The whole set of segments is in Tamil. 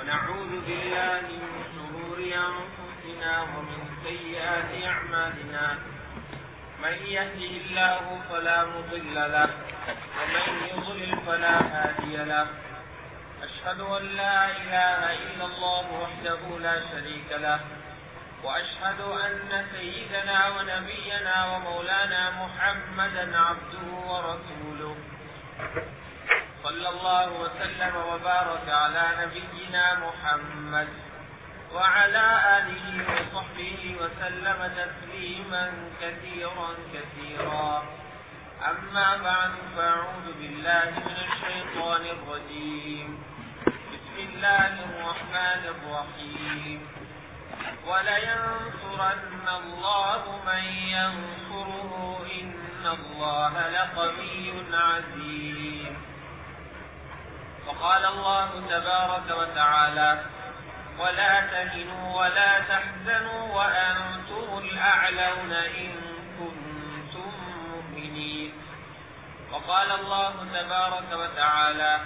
ونعوذ بالله من شرور أنفسنا ومن سيئات أعمالنا. من يهده الله فلا مضل له ومن يضلل فلا هادي له. أشهد أن لا إله إلا الله وحده لا شريك له وأشهد أن سيدنا ونبينا ومولانا محمدا عبده ورسوله. صلى الله وسلم وبارك على نبينا محمد وعلى آله وصحبه وسلم تسليما كثيرا كثيرا. أما بعد فأعوذ بالله من الشيطان الرجيم. بسم الله الرحمن الرحيم. ولينصرن الله من ينصره إن الله لقوي عزيز. وقال الله تبارك وتعالى ولا تهنوا ولا تحزنوا وأنتم الأعلون إن كنتم مؤمنين. وقال الله تبارك وتعالى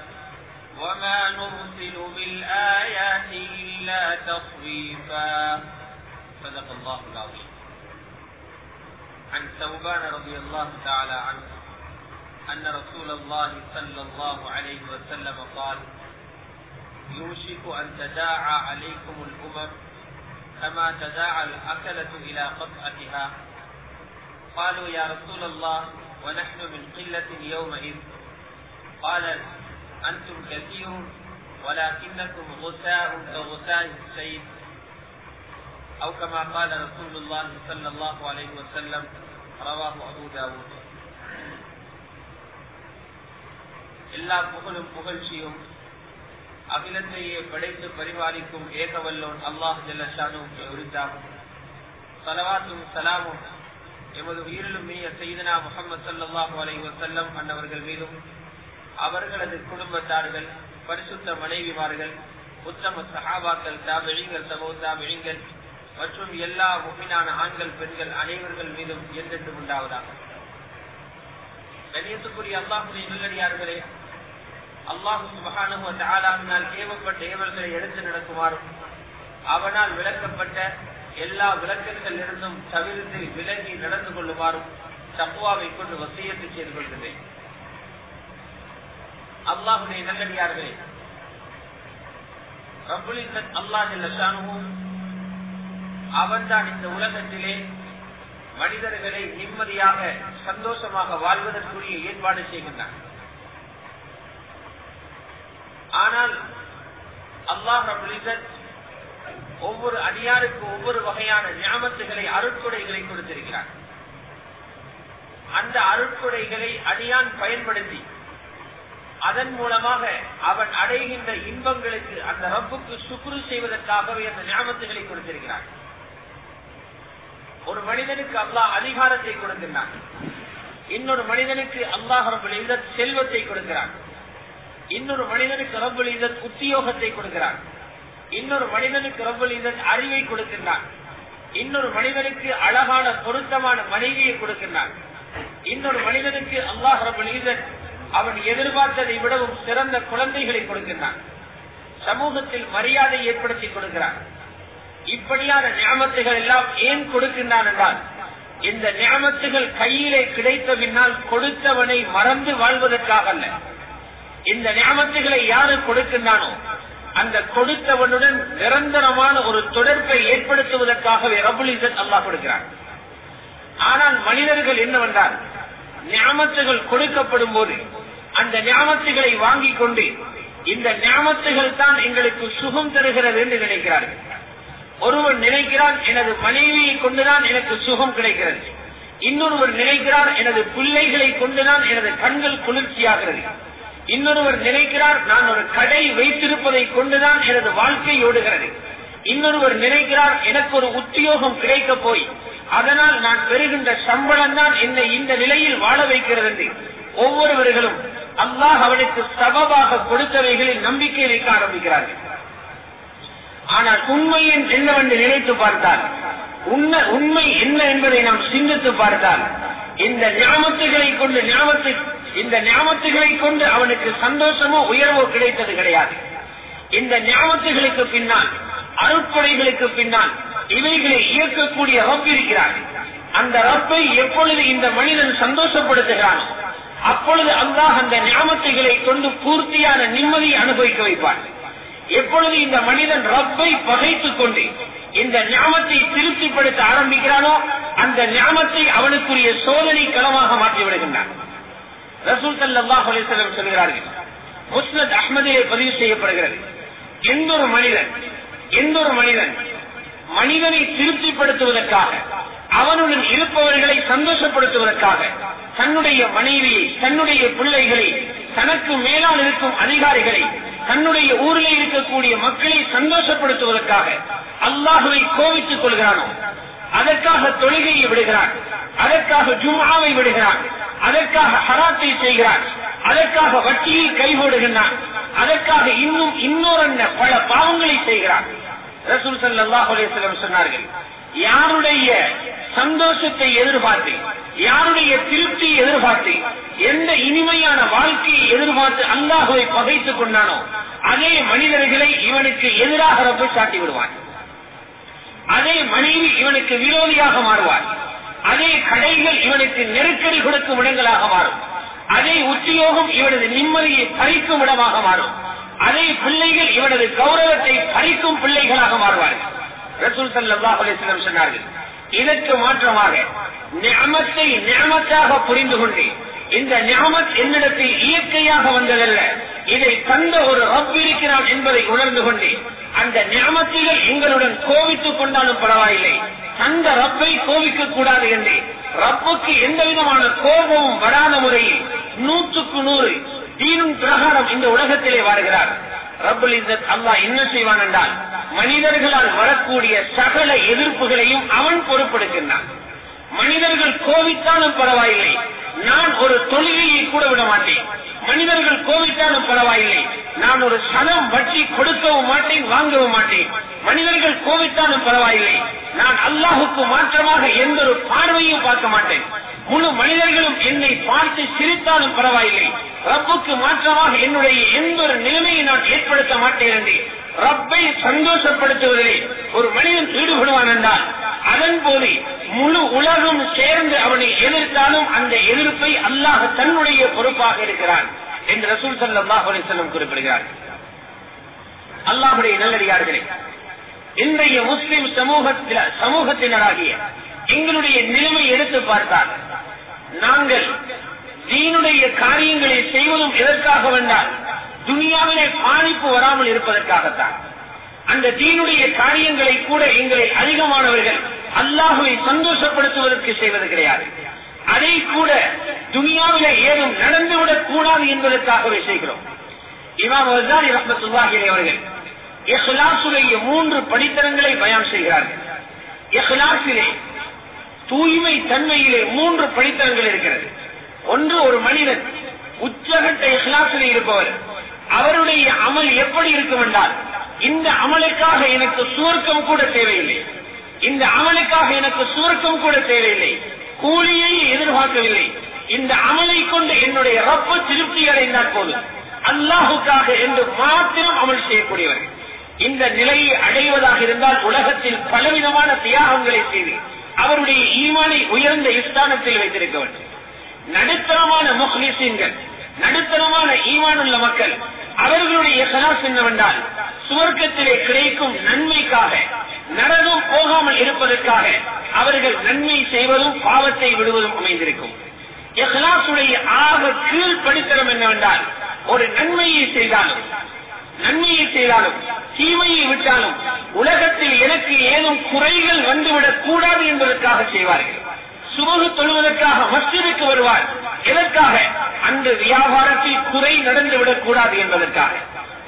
وما نرسل بالآيات إلا تصويفا صدق الله العظيم. عن ثوبان رضي الله تعالى عنه. أن رسول الله صلى الله عليه وسلم قال يوشك أن تداعى عليكم الأمم كما تداعى الأكلة إلى قطعتها. قالوا يا رسول الله ونحن من قلة يومئذ. قال أنتم كثير ولكنكم غثاء كغثاء السيل أو كما قال رسول الله صلى الله عليه وسلم رواه أبو داود. எல்லா புகழும் புகழ்ச்சியும் அகிலத்தையே படைத்து பரிபாலிக்கும் ஏகவல்லோன் அல்லாஹ் ஜல்லஷானுக்கு உரித்தாகும் சலவாத்தும் சலாமும் எமது உயிரிலும் மீய செய்தனா முகமது சல்லாஹு அலை வசல்லம் அன்னவர்கள் மீதும் அவர்களது குடும்பத்தார்கள் பரிசுத்த மனைவிமார்கள் உத்தம சஹாபாக்கள் தாபிழிங்கள் சமூக தாபிழிங்கள் மற்றும் எல்லா முகினான ஆண்கள் பெண்கள் அனைவர்கள் மீதும் என்றென்று உண்டாவதாக. கண்ணியத்துக்குரிய அல்லாஹுடைய நல்லடியார்களே அல்லாஹு சுபகானுவனால் ஏவப்பட்ட ஏவல்களை எடுத்து நடக்குமாறும் அவனால் விளக்கப்பட்ட எல்லா விளக்கங்கள் இருந்தும் தவிர்த்து விலகி நடந்து கொள்ளுமாறும் தப்புவாவை கொண்டு வசியத்தை செய்து கொள்கிறேன் அல்லாஹுடைய நல்லடியார்களே ரபுலிசத் அல்லாஹ் ஷானுவும் அவன்தான் இந்த உலகத்திலே மனிதர்களை நிம்மதியாக சந்தோஷமாக வாழ்வதற்குரிய ஏற்பாடு செய்கின்றான். ஆனால் அல்லாஹ் ஒவ்வொரு அடியாருக்கு ஒவ்வொரு வகையான ஞாபகத்துகளை அருட்கொடைகளை கொடுத்திருக்கிறார். அந்த அருட்கொடைகளை அடியான் பயன்படுத்தி அதன் மூலமாக அவன் அடைகின்ற இன்பங்களுக்கு அந்த ரப்புக்கு சுக்குரு செய்வதற்காகவே அந்த ஞாபகத்துகளை கொடுத்திருக்கிறார். ஒரு மனிதனுக்கு அல்லாஹ் அதிகாரத்தை கொடுக்கின்றான். இன்னொரு மனிதனுக்கு அல்லாஹ் செல்வத்தை கொடுக்கிறான். இன்னொரு மனிதனுக்கு ரபுல் இதன் உத்தியோகத்தை கொடுக்கிறான். இன்னொரு மனிதனுக்கு ரபுல் இதன் அறிவை கொடுக்கின்றான். இன்னொரு மனிதனுக்கு அழகான பொருத்தமான மனைவியை கொடுக்கின்றான். இன்னொரு மனிதனுக்கு அல்லாஹ் ரபுல் இசத் அவன் எதிர்பார்த்ததை விடவும் சிறந்த குழந்தைகளை கொடுக்கின்றான். சமூகத்தில் மரியாதை ஏற்படுத்தி கொடுக்கிறான். இப்படியான நியமத்துகள் எல்லாம் ஏன் கொடுக்கின்றான் என்றால் இந்த நியமத்துகள் கையிலே கிடைத்த பின்னால் கொடுத்தவனை மறந்து வாழ்வதற்காக அல்ல. இந்த ஞாபகத்துகளை யாரு கொடுக்கின்றானோ அந்த கொடுத்தவனுடன் நிரந்தரமான ஒரு தொடர்பை ஏற்படுத்துவதற்காகவே ரபுலிசத் அல்லாஹ் கொடுக்கிறான். ஆனால் மனிதர்கள் என்னவென்றால் ஞாபகத்துகள் கொடுக்கப்படும் போது அந்த ஞாபகத்துகளை வாங்கிக் கொண்டு இந்த ஞாபகத்துகள் தான் எங்களுக்கு சுகம் தருகிறது என்று நினைக்கிறார்கள். ஒருவர் நினைக்கிறான் எனது மனைவியை கொண்டுதான் எனக்கு சுகம் கிடைக்கிறது. இன்னொருவர் நினைக்கிறார் எனது பிள்ளைகளை கொண்டுதான் எனது கண்கள் குளிர்ச்சியாகிறது. இன்னொருவர் நினைக்கிறார் நான் ஒரு கடை வைத்திருப்பதை கொண்டுதான் எனது வாழ்க்கை ஓடுகிறது. இன்னொருவர் நினைக்கிறார் எனக்கு ஒரு உத்தியோகம் கிடைக்க போய் அதனால் நான் பெறுகின்ற சம்பளம் தான் என்னை இந்த நிலையில் வாழ வைக்கிறது என்று ஒவ்வொருவர்களும் அல்லாஹ் அவனுக்கு சபபாக கொடுத்தவைகளில் நம்பிக்கை வைக்க ஆரம்பிக்கிறார்கள். ஆனால் உண்மையின் என்னவென்று நினைத்து பார்த்தால் உண்மை என்ன என்பதை நாம் சிந்தித்து பார்த்தால் இந்த ஞாபகத்துகளை கொண்டு ஞாபகத்தை இந்த ஞாபகத்துகளை கொண்டு அவனுக்கு சந்தோஷமோ உயர்வோ கிடைத்தது கிடையாது. இந்த ஞாபகத்துகளுக்கு பின்னால் அருட்படைகளுக்கு பின்னால் இவைகளை இயக்கக்கூடிய ரப் இருக்கிறார். அந்த ரப்பை எப்பொழுது இந்த மனிதன் சந்தோஷப்படுத்துகிறான் அப்பொழுது அல்லாஹ் அந்த ஞாபகத்துகளை கொண்டு பூர்த்தியான நிம்மதியை அனுபவிக்க வைப்பார். எப்பொழுது இந்த மனிதன் ரப்பை பகைத்துக் கொண்டு இந்த ஞாபத்தை திருப்திப்படுத்த ஆரம்பிக்கிறானோ அந்த ஞாபத்தை அவனுக்குரிய சோதனை களமாக மாற்றி விடுகின்றான். ரசூல் சல்லாஹ் சொல்கிறார்கள் முஸ்னத் அஹ்மதிலே பதிவு செய்யப்படுகிறது. எந்த ஒரு மனிதன் எந்த ஒரு மனிதன் மனிதனை திருப்திப்படுத்துவதற்காக அவனுடன் இருப்பவர்களை சந்தோஷப்படுத்துவதற்காக தன்னுடைய மனைவியை தன்னுடைய பிள்ளைகளை தனக்கு மேலால் இருக்கும் அதிகாரிகளை தன்னுடைய ஊரில் இருக்கக்கூடிய மக்களை சந்தோஷப்படுத்துவதற்காக அல்லாஹுவை கோவித்துக் கொள்கிறானோ அதற்காக தொழுகையை விடுகிறான் அதற்காக ஜும்ஆவை விடுகிறான் அதற்காக ஹராத்தை செய்கிறான். அதற்காக வட்டியை கைகோடுகின்றான். அதற்காக இன்னும் இன்னொரு பல பாவங்களை செய்கிறான். ரசூல் சல்லாஹ் சொன்னார்கள் யாருடைய சந்தோஷத்தை எதிர்பார்த்து யாருடைய திருப்தி எதிர்பார்த்து எந்த இனிமையான வாழ்க்கையை எதிர்பார்த்து அல்லாஹுவை பகைத்துக் கொண்டானோ அதே மனிதர்களை இவனுக்கு எதிராக ரப்பை சாட்டி விடுவான். அதே மனைவி இவனுக்கு விரோதியாக மாறுவார் அதே கடைகள் இவனுக்கு நெருக்கடி கொடுக்கும் இடங்களாக மாறும். அதே உத்தியோகம் இவனது நிம்மதியை பறிக்கும் இடமாக மாறும். அதே பிள்ளைகள் இவனது கௌரவத்தை பறிக்கும் பிள்ளைகளாக மாறுவார்கள். ரசூல் சல்லா அலிஸ்லம் சொன்னார்கள் இதற்கு மாற்றமாக நியமத்தை நியமத்தாக புரிந்து கொண்டு இந்த ஞாமத் என்னிடத்தில் இயற்கையாக வந்ததல்ல. இதை தந்த ஒரு ரப் இருக்கிறான் என்பதை உணர்ந்து கொண்டு அந்த ஞாமத்திகள் எங்களுடன் கோவித்துக் கொண்டாலும் பரவாயில்லை. தந்த ரப்பை கோவிக்க கூடாது என்று ரப்புக்கு எந்த விதமான கோபமும் வராத முறையில் நூற்றுக்கு நூறு தீனும் பிரகாரம் இந்த உலகத்திலே வாழ்கிறார் ரபுல் இசத் அல்லா என்ன செய்வான் என்றால் மனிதர்களால் வரக்கூடிய சகல எதிர்ப்புகளையும் அவன் பொறுப்பெடுக்கின்றான் மனிதர்கள் கோவித்தாலும் பரவாயில்லை நான் ஒரு தொழுகையை கூட விட மாட்டேன். மனிதர்கள் கோவித்தாலும் பரவாயில்லை நான் ஒரு சனம் வட்டி கொடுக்கவும் மாட்டேன் வாங்கவும் மாட்டேன். மனிதர்கள் கோவித்தாலும் பரவாயில்லை நான் அல்லாஹுக்கு மாற்றமாக எந்த ஒரு பார்வையும் பார்க்க மாட்டேன். முழு மனிதர்களும் என்னை பார்த்து சிரித்தாலும் பரவாயில்லை. ரப்புக்கு மாற்றமாக என்னுடைய எந்த ஒரு நிலைமையை நான் ஏற்படுத்த மாட்டேன் என்று ரப்பை சந்தோஷப்படுத்துவதிலே ஒரு மனிதன் ஈடுபடுவான் என்றால் அதன் போது முழு உலகம் சேர்ந்து அவனை எதிர்த்தாலும் அந்த எதிர்ப்பை அல்லாஹ் தன்னுடைய பொறுப்பாக இருக்கிறான் என்று ரசூல் சல்லாஹ் அலிசல்லம் குறிப்பிடுகிறார். அல்லாஹுடைய நல்லடியார்களே இன்றைய முஸ்லிம் சமூகத்தில சமூகத்தினராகிய எங்களுடைய நிலைமை எடுத்து பார்த்தால் நாங்கள் தீனுடைய காரியங்களை செய்வதும் எதற்காக வேண்டால் துனியாவிலே பாதிப்பு வராமல் இருப்பதற்காகத்தான். அந்த தீனுடைய காரியங்களை கூட எங்களை அதிகமானவர்கள் அல்லாஹுவை சந்தோஷப்படுத்துவதற்கு செய்வது கிடையாது. அதை கூட துனியாவில ஏதும் நடந்துவிடக் கூடாது என்பதற்காகவே செய்கிறோம். இமாம் வசாரி ரஹமத்துல்லாஹி அவர்கள் இஹ்லாசுடைய மூன்று படித்தரங்களை பயான் செய்கிறார்கள். இஹ்லாசிலே தூய்மை தன்மையிலே மூன்று படித்தரங்கள் இருக்கிறது. ஒன்று ஒரு மனிதன் உச்சகட்ட இஹ்லாசிலே இருப்பவர் அவருடைய அமல் எப்படி இருக்கும் என்றால் இந்த அமலுக்காக எனக்கு சுவர்க்கம் கூட தேவையில்லை. இந்த அமலுக்காக எனக்கு சுவர்க்கம் கூட தேவையில்லை. கூலியை எதிர்பார்க்கவில்லை. இந்த அமலை கொண்டு என்னுடைய ரப்ப திருப்தி அடைந்தால் போதும். அல்லாஹுக்காக என்று மாத்திரம் அமல் செய்யக்கூடியவர். இந்த நிலையை அடைவதாக இருந்தால் உலகத்தில் பலவிதமான தியாகங்களை செய்து அவருடைய ஈமானை உயர்ந்த இஸ்தானத்தில் வைத்திருக்க வேண்டும். நடுத்தரமான முஹ்லிசீன்கள் நடுத்தரமான ஈமானுள்ள மக்கள் அவர்களுடைய சலாஸ் என்னவென்றால் சுவர்க்கத்திலே கிடைக்கும் நன்மைக்காக நரகம் போகாமல் இருப்பதற்காக அவர்கள் நன்மை செய்வதும் பாவத்தை விடுவதும் அமைந்திருக்கும். இஹ்லாசுடைய ஆக கீழ்படித்தனம் என்னவென்றால் ஒரு நன்மையை செய்தாலும் நன்மையை செய்தாலும் தீமையை விட்டாலும் உலகத்தில் எனக்கு ஏதும் குறைகள் வந்துவிடக் கூடாது என்பதற்காக செய்வார்கள். சுமகு தொழுவதற்காக மஸ்ஜிதுக்கு வருவார். எதற்காக? அந்த வியாபாரத்தில் குறை நடந்துவிடக் கூடாது என்பதற்காக.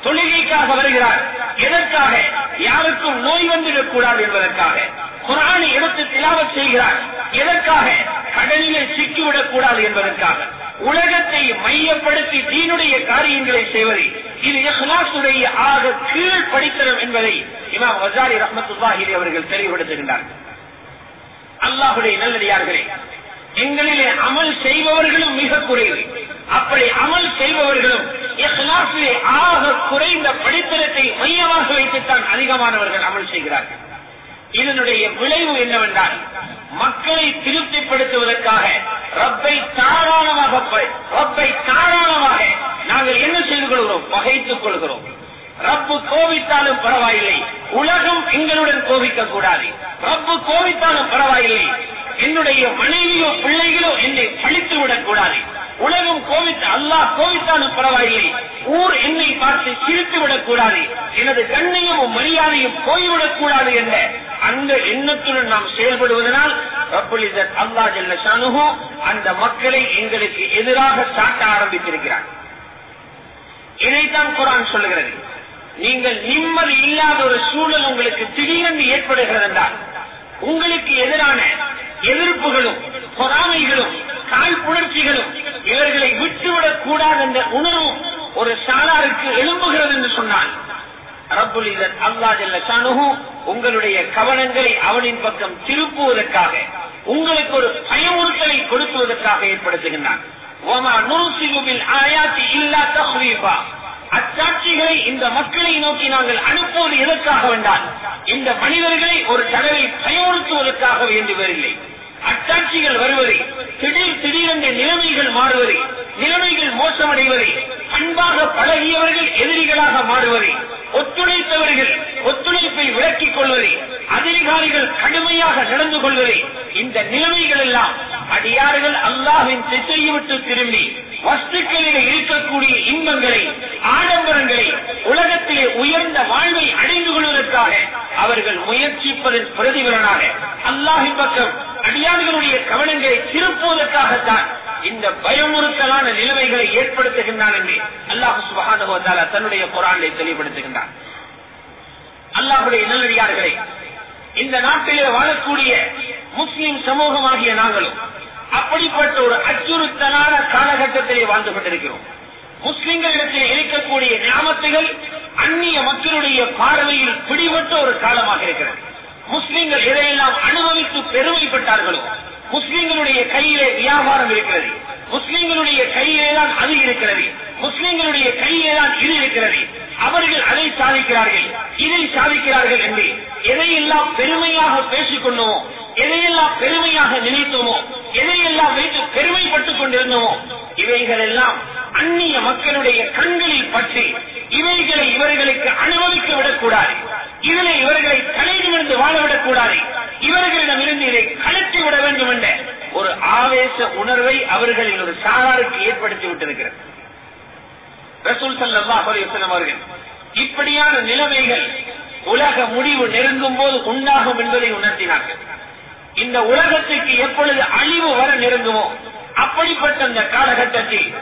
தொழுகைக்காக வருகிறார். எதற்காக? யாருக்கும் நோய் வந்துவிடக் கூடாது என்பதற்காக. குரானை எடுத்து திலாவத் செய்கிறார். எதற்காக? கடலில் சிக்கிவிடக் கூடாது என்பதற்காக. உலகத்தை மையப்படுத்தி தீனுடைய காரியங்களை செய்வது இது இஹ்லாசுடைய ஆக கீழ் படித்தரும் என்பதை இமாம் வசாரி ரஹமத்துல்லாஹிரி அவர்கள் தெளிவுபடுத்துகின்றார்கள். அல்லாஹுடைய நல்லடியார்களே எங்களிலே அமல் செய்பவர்களும் மிக குறைவு. அப்படி அமல் செய்பவர்களும் இஸ்லாத்திலே ஆக குறைந்த படித்தரத்தை மையமாக வைத்துத்தான் அதிகமானவர்கள் அமல் செய்கிறார்கள். இதனுடைய விளைவு என்னவென்றால் மக்களை திருப்திப்படுத்துவதற்காக ரப்பை தாராளமாக ரப்பை தாராளமாக நாங்கள் என்ன செய்து கொள்கிறோம்? பகைத்துக் கொள்கிறோம். ரப்பு கோபித்தாலும் பரவாயில்லை. உலகம் எங்களுடன் கோபிக்க கூடாது ரப்பு கோபித்தாலும் பரவாயில்லை. என்னுடைய மனைவியோ பிள்ளைகளோ என்னை பழித்து விடக் கூடாது உலகம் கோவித்து அல்லாஹ் கோவித்தாலும் பரவாயில்லை. ஊர் என்னை பார்த்து சிரித்து விடக் கூடாது எனது கண்ணையும் மரியாதையும் போய்விடக்கூடாது என்ற அந்த எண்ணத்துடன் நாம் செயல்படுவதனால் ரப்புல் இஸ்ஸத் அல்லாஹ் ஜல்ல அந்த மக்களை எங்களுக்கு எதிராக சாட்ட ஆரம்பித்திருக்கிறார். இதைத்தான் குரான் சொல்லுகிறது. நீங்கள் நிம்மதி இல்லாத ஒரு சூழல் உங்களுக்கு திடீரென்று ஏற்படுகிறது என்றால் உங்களுக்கு எதிரான எதிர்ப்புகளும் பொறாமைகளும் காழ்ப்புணர்ச்சிகளும் இவர்களை விட்டுவிடக் கூடாது என்ற உணர்வும் ஒரு சாலாருக்கு எழும்புகிறது என்று சொன்னான் ரப்புல் இதன் அல்லா ஜல்ல உங்களுடைய கவனங்களை அவனின் பக்கம் திருப்புவதற்காக உங்களுக்கு ஒரு பயமுறுத்தலை கொடுக்குவதற்காக ஏற்படுத்துகின்றான். அச்சாட்சிகளை இந்த மக்களை நோக்கி நாங்கள் அனுப்புவது எதற்காக வேண்டாம் இந்த மனிதர்களை ஒரு தடவை பயமுறுத்துவதற்காக வேண்டுவதில்லை அச்சாட்சிகள் வருவதை திடீர் வாழவிடக் கூடாது இவர்களிடமிருந்து இதை கலட்டி விட வேண்டும் என்ற ஒரு ஆவேச உணர்வை அவர்களின் ஒரு சாராருக்கு ஏற்படுத்தி விட்டிருக்கிறது. ரசூல் சல்லாஹ் அலிவசலம் அவர்கள் இப்படியான நிலைமைகள் உலக முடிவு நெருங்கும் போது உண்டாகும் என்பதை உணர்த்தினார்கள். இந்த உலகத்துக்கு எப்பொழுது அழிவு வர நெருங்குமோ அப்படிப்பட்ட அந்த காலகட்டத்தில்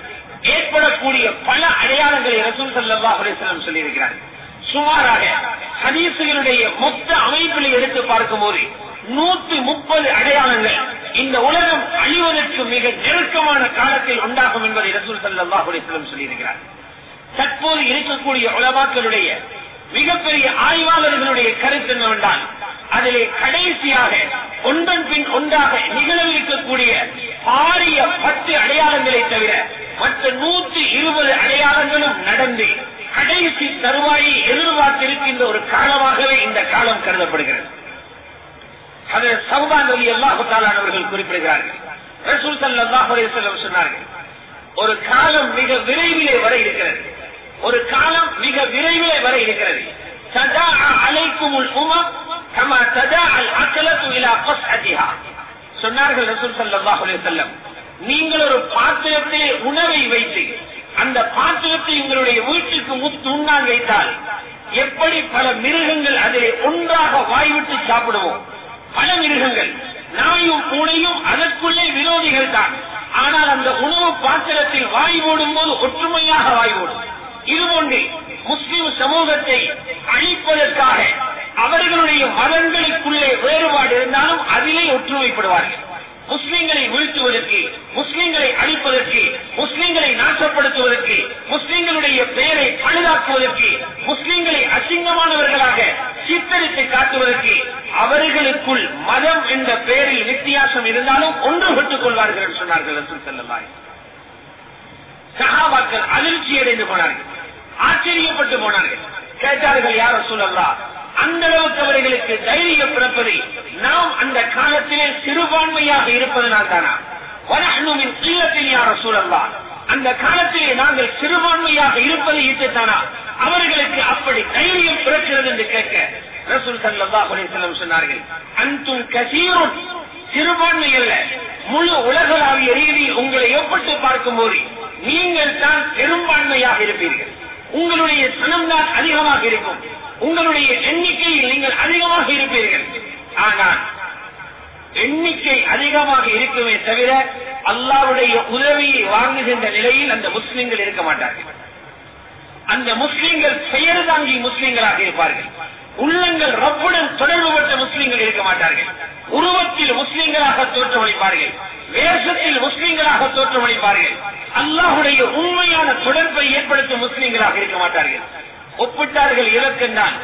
ஏற்படக்கூடிய பல அடையாளங்களை ரசூல் சல்லா அலிஸ்லாம் சொல்லியிருக்கிறார்கள் சுமாராக ஹதீசுகளுடைய மொத்த அமைப்பில் எடுத்து பார்க்கும் போது நூத்தி முப்பது அடையாளங்கள் இந்த உலகம் அழிவதற்கு மிக நெருக்கமான காலத்தில் உண்டாகும் என்பதை ரசூல் சல்லா சொல்லியிருக்கிறார். தற்போது இருக்கக்கூடிய உலமாக்களுடைய மிகப்பெரிய ஆய்வாளர்களுடைய கருத்து என்னவென்றால் அதிலே கடைசியாக ஒன்றன் பின் ஒன்றாக நிகழவிருக்கக்கூடிய பாரிய பத்து அடையாளங்களை தவிர மற்ற நூற்றி இருபது அடையாளங்களும் நடந்து கடைசி தருவாயை எதிர்பார்த்திருக்கின்ற ஒரு காலமாகவே இந்த காலம் கருதப்படுகிறது. அது சௌபான் அலி அல்லாஹாலானவர்கள் குறிப்பிடுகிறார்கள். ரசூல் சல்லாஹ் சொன்னார்கள் ஒரு காலம் மிக விரைவிலே வர இருக்கிறது. ஒரு காலம் மிக விரைவிலே வர இருக்கிறது. சதா அலைக்கும் உமம் கமா சதா அல் அக்கலத்து இலா சொன்னார்கள் ரசூல் ஸல்லல்லாஹு நீங்கள் ஒரு பாத்திரத்திலே உணவை வைத்து அந்த பாத்திரத்தை உங்களுடைய வீட்டுக்கு முத்து உண்ணான் வைத்தால் எப்படி பல மிருகங்கள் அதை ஒன்றாக வாய்விட்டு சாப்பிடுவோம்? பல மிருகங்கள் நாயும் பூனையும் அதற்குள்ளே விரோதிகள் தான். ஆனால் அந்த உணவு பாத்திரத்தில் வாய் ஓடும் போது ஒற்றுமையாக வாய் ஓடும் இதுபோன்று முஸ்லிம் சமூகத்தை அழிப்பதற்காக அவர்களுடைய மதங்களுக்குள்ளே வேறுபாடு இருந்தாலும் அதிலே ஒற்றுமைப்படுவார்கள். முஸ்லிம்களை வீழ்த்துவதற்கு முஸ்லிம்களை அழிப்பதற்கு முஸ்லிம்களை நாசப்படுத்துவதற்கு முஸ்லிம்களுடைய பெயரை பழுதாக்குவதற்கு முஸ்லிம்களை அசிங்கமானவர்களாக சித்தரித்து காட்டுவதற்கு அவர்களுக்குள் மதம் என்ற பெயரில் வித்தியாசம் இருந்தாலும் ஒன்றுபட்டுக் கொள்வார்கள் என்று சொன்னார்கள் ரசூல் ஸல்லல்லாஹு சகாபாக்கள் அதிர்ச்சி அடைந்து போனார்கள். ஆச்சரியப்பட்டு போனார்கள். கேட்டார்கள் யார சொல்லலாம் அந்த அளவுக்கு அவர்களுக்கு தைரியம் பிறப்பதை நாம் அந்த காலத்திலே சிறுபான்மையாக இருப்பதனால் தானா? வனஹனுமின் இல்லத்தில் யார சூழல்லா அந்த காலத்திலே நாங்கள் சிறுபான்மையாக இருப்பதை இட்டுத்தானா? அவர்களுக்கு அப்படி தைரியம் பிறக்கிறது என்று கேட்க ரசூல் சல்லாஹ் அலிசல்லம் சொன்னார்கள் அன்தும் கசீரும் சிறுபான்மை அல்ல. முழு உலகளாவிய ரீதியில் உங்களை ஒப்பிட்டு பார்க்கும் போது நீங்கள் தான் பெரும்பான்மையாக இருப்பீர்கள். உங்களுடைய சனம்தான் அதிகமாக இருக்கும். உங்களுடைய எண்ணிக்கையில் நீங்கள் அதிகமாக இருப்பீர்கள். ஆனால் எண்ணிக்கை அதிகமாக இருக்குமே தவிர அல்லாவுடைய உதவியை வாங்குகின்ற நிலையில் அந்த முஸ்லிம்கள் இருக்க மாட்டார்கள். அந்த முஸ்லிம்கள் பெயர் தாங்கி முஸ்லிம்களாக இருப்பார்கள். உள்ளங்கள் ரப்புடன் தொடர்புபட்ட முஸ்லீம்கள் இருக்க மாட்டார்கள். உருவத்தில் முஸ்லீம்களாக தோற்றமளிப்பார்கள். வேஷத்தில் முஸ்லீம்களாக தோற்றமளிப்பார்கள். அல்லாஹுடைய உண்மையான தொடர்பை ஏற்படுத்தும் முஸ்லீம்களாக இருக்க மாட்டார்கள். ஒப்பிட்டார்கள் இலக்கந்தான்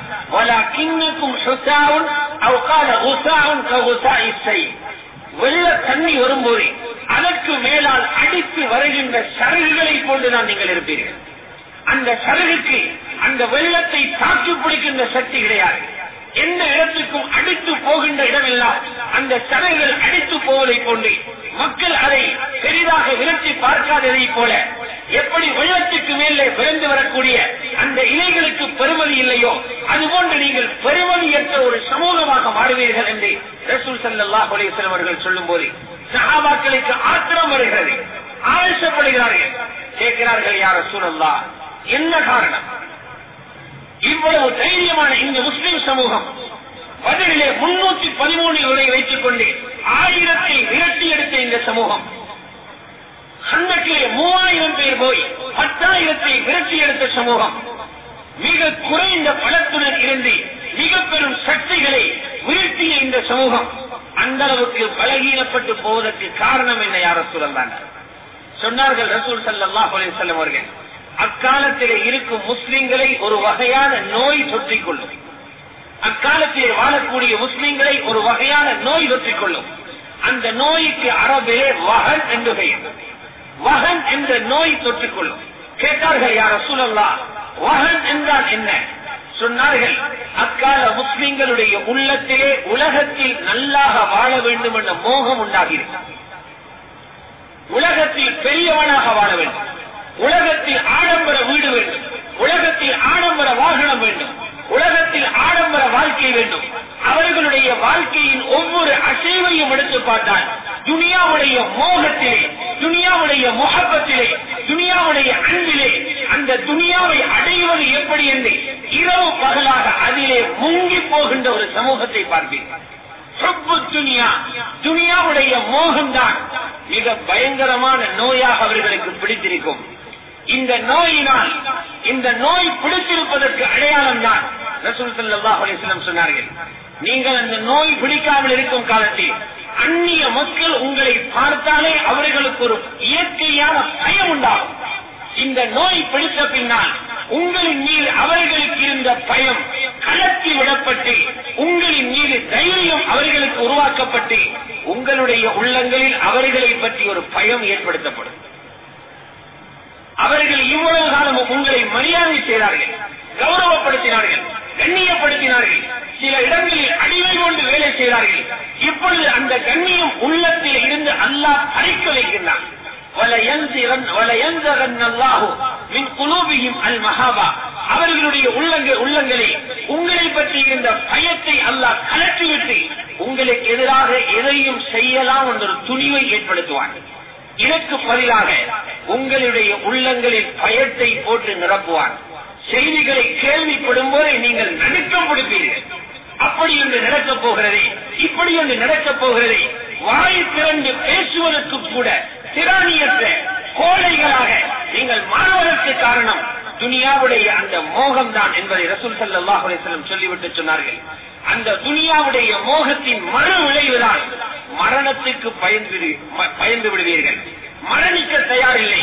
வெள்ள தண்ணி வரும்போது அதற்கு மேலால் அடித்து வருகின்ற சரகுகளை போன்றுதான் நீங்கள் இருப்பீர்கள். அந்த சரகுக்கு அந்த வெள்ளத்தை தாக்கி பிடிக்கின்ற சக்தி கிடையாது. எந்த இடத்திற்கும் அடித்து போகின்ற இடமெல்லாம் அந்த சரகுகள் அடித்து போவதை போன்று மக்கள் அதை பெரிதாக விரட்டி பார்க்காததை போல எப்படி வெள்ளத்துக்கு மேலே விரைந்து வரக்கூடிய அந்த இலைகளுக்கு பெருமதி இல்லையோ அதுபோன்று நீங்கள் பெருமதியற்ற ஒரு சமூகமாக மாறுவீர்கள் என்று ரசூல் சல்லாஹ் அலிஸ்லம் அவர்கள் சொல்லும் போது சகாபாக்களுக்கு ஆத்திரம் வருகிறது. ஆவேசப்படுகிறார்கள். கேட்கிறார்கள் யார் சூழல்லா என்ன காரணம்? இவ்வளவு தைரியமான இந்த முஸ்லிம் சமூகம் பதிலே முன்னூத்தி பதிமூணு வரை வைத்துக் கொண்டு ஆயிரத்தை விரட்டி எடுத்த இந்த சமூகம். ஹந்தக்கிலே மூவாயிரம் பேர் போய் பத்தாயிரத்தை விரட்டி எடுத்த சமூகம். மிக குறைந்த பலத்துடன் இருந்து மிக பெரும் சக்திகளை வீழ்த்திய இந்த சமூகம். அந்த அளவுக்கு பலகீனப்பட்டு போவதற்கு காரணம் என்ன யார சொல்லலாம் சொன்னார்கள் ரசூல் சல்லாஹ் அலிசல்லம் அவர்கள். அக்காலத்திலே இருக்கும் முஸ்லிம்களை ஒரு வகையான நோய் தொற்றிக் கொள்ளும் அக்காலத்திலே வாழக்கூடிய முஸ்லிம்களை ஒரு வகையான நோய் தொற்றிக் கொள்ளும் அந்த நோய்க்கு அரபிலே வகன் என்று பெயர். வகன் என்ற நோய் தொற்றிக் கொள்ளும் கேட்டார்கள் யார் சூழல்லா வகன் என்றால் என்ன? சொன்னார்கள் அக்கால முஸ்லிம்களுடைய உள்ளத்திலே உலகத்தில் நல்லாக வாழ வேண்டும் என்ற மோகம் உண்டாகிறது. உலகத்தில் பெரியவனாக வாழ வேண்டும். உலகத்தில் ஆடம்பர வீடு வேண்டும். உலகத்தில் ஆடம்பர வாகனம் வேண்டும். உலகத்தில் ஆடம்பர வாழ்க்கை வேண்டும். அவர்களுடைய வாழ்க்கையின் ஒவ்வொரு அசைவையும் எடுத்து பார்த்தால் துனியாவுடைய மோகத்திலே துனியாவுடைய முகப்பத்திலே துனியாவுடைய அன்பிலே அந்த துனியாவை அடைவது எப்படி என்று இரவு பகலாக அதிலே மூங்கி போகின்ற ஒரு சமூகத்தை பார்ப்பீர்கள். துனியா. துனியாவுடைய மோகம்தான் மிக பயங்கரமான நோயாக அவர்களுக்கு பிடித்திருக்கும். இந்த நோயினால் இந்த நோய் பிடித்திருப்பதற்கு அடையாளம் தான் ரசூல் அலிஸ்லம் சொன்னார்கள் நீங்கள் அந்த நோய் பிடிக்காமல் இருக்கும் காலத்தில் அந்நிய மக்கள் உங்களை பார்த்தாலே அவர்களுக்கு ஒரு இயற்கையான பயம் உண்டாகும். இந்த நோய் பிடித்த பின்னால் உங்களின் மீது அவர்களுக்கு இருந்த பயம் கலத்தி விடப்பட்டு உங்களின் மீது தைரியம் அவர்களுக்கு உருவாக்கப்பட்டு உங்களுடைய உள்ளங்களில் அவர்களை பற்றி ஒரு பயம் ஏற்படுத்தப்படும் அவர்கள் இவ்வளவு காலமும் உங்களை மரியாதை செய்தார்கள். கௌரவப்படுத்தினார்கள். கண்ணியப்படுத்தினார்கள். சில இடங்களில் அடிமை கொண்டு வேலை செய்தார்கள். இப்பொழுது அந்த கண்ணியம் உள்ளத்தில் இருந்து அல்லாஹ் அழைக்க வைக்கின்றான். அவர்களுடைய உள்ளங்கள் உள்ளங்களே உங்களை பற்றி இருந்த பயத்தை அல்லாஹ் கலற்றிவிட்டு உங்களுக்கு எதிராக எதையும் செய்யலாம் என்ற துணிவை ஏற்படுத்துவார்கள் இதற்கு பதிலாக உங்களுடைய உள்ளங்களில் பயத்தை போட்டு நிரப்புவான் செய்திகளை கேள்விப்படும் போதே நீங்கள் நடுக்கம் கொடுப்பீர்கள். அப்படி என்று நடக்கப் போகிறதே இப்படி என்று நடக்கப் போகிறதே வாய் திறந்து பேசுவதற்கு கூட திராணியற்ற கோழைகளாக நீங்கள் மாறுவதற்கு காரணம் துனியாவுடைய அந்த மோகம் தான் என்பதை ரசூல் சல்லாஹ் அலிஸ்லம் சொல்லிவிட்டு சொன்னார்கள். அந்த துனியாவுடைய மோகத்தின் மறு விளைவுதான் மரணத்துக்கு பயந்து பயந்து விடுவீர்கள். மரணிக்க தயாரில்லை.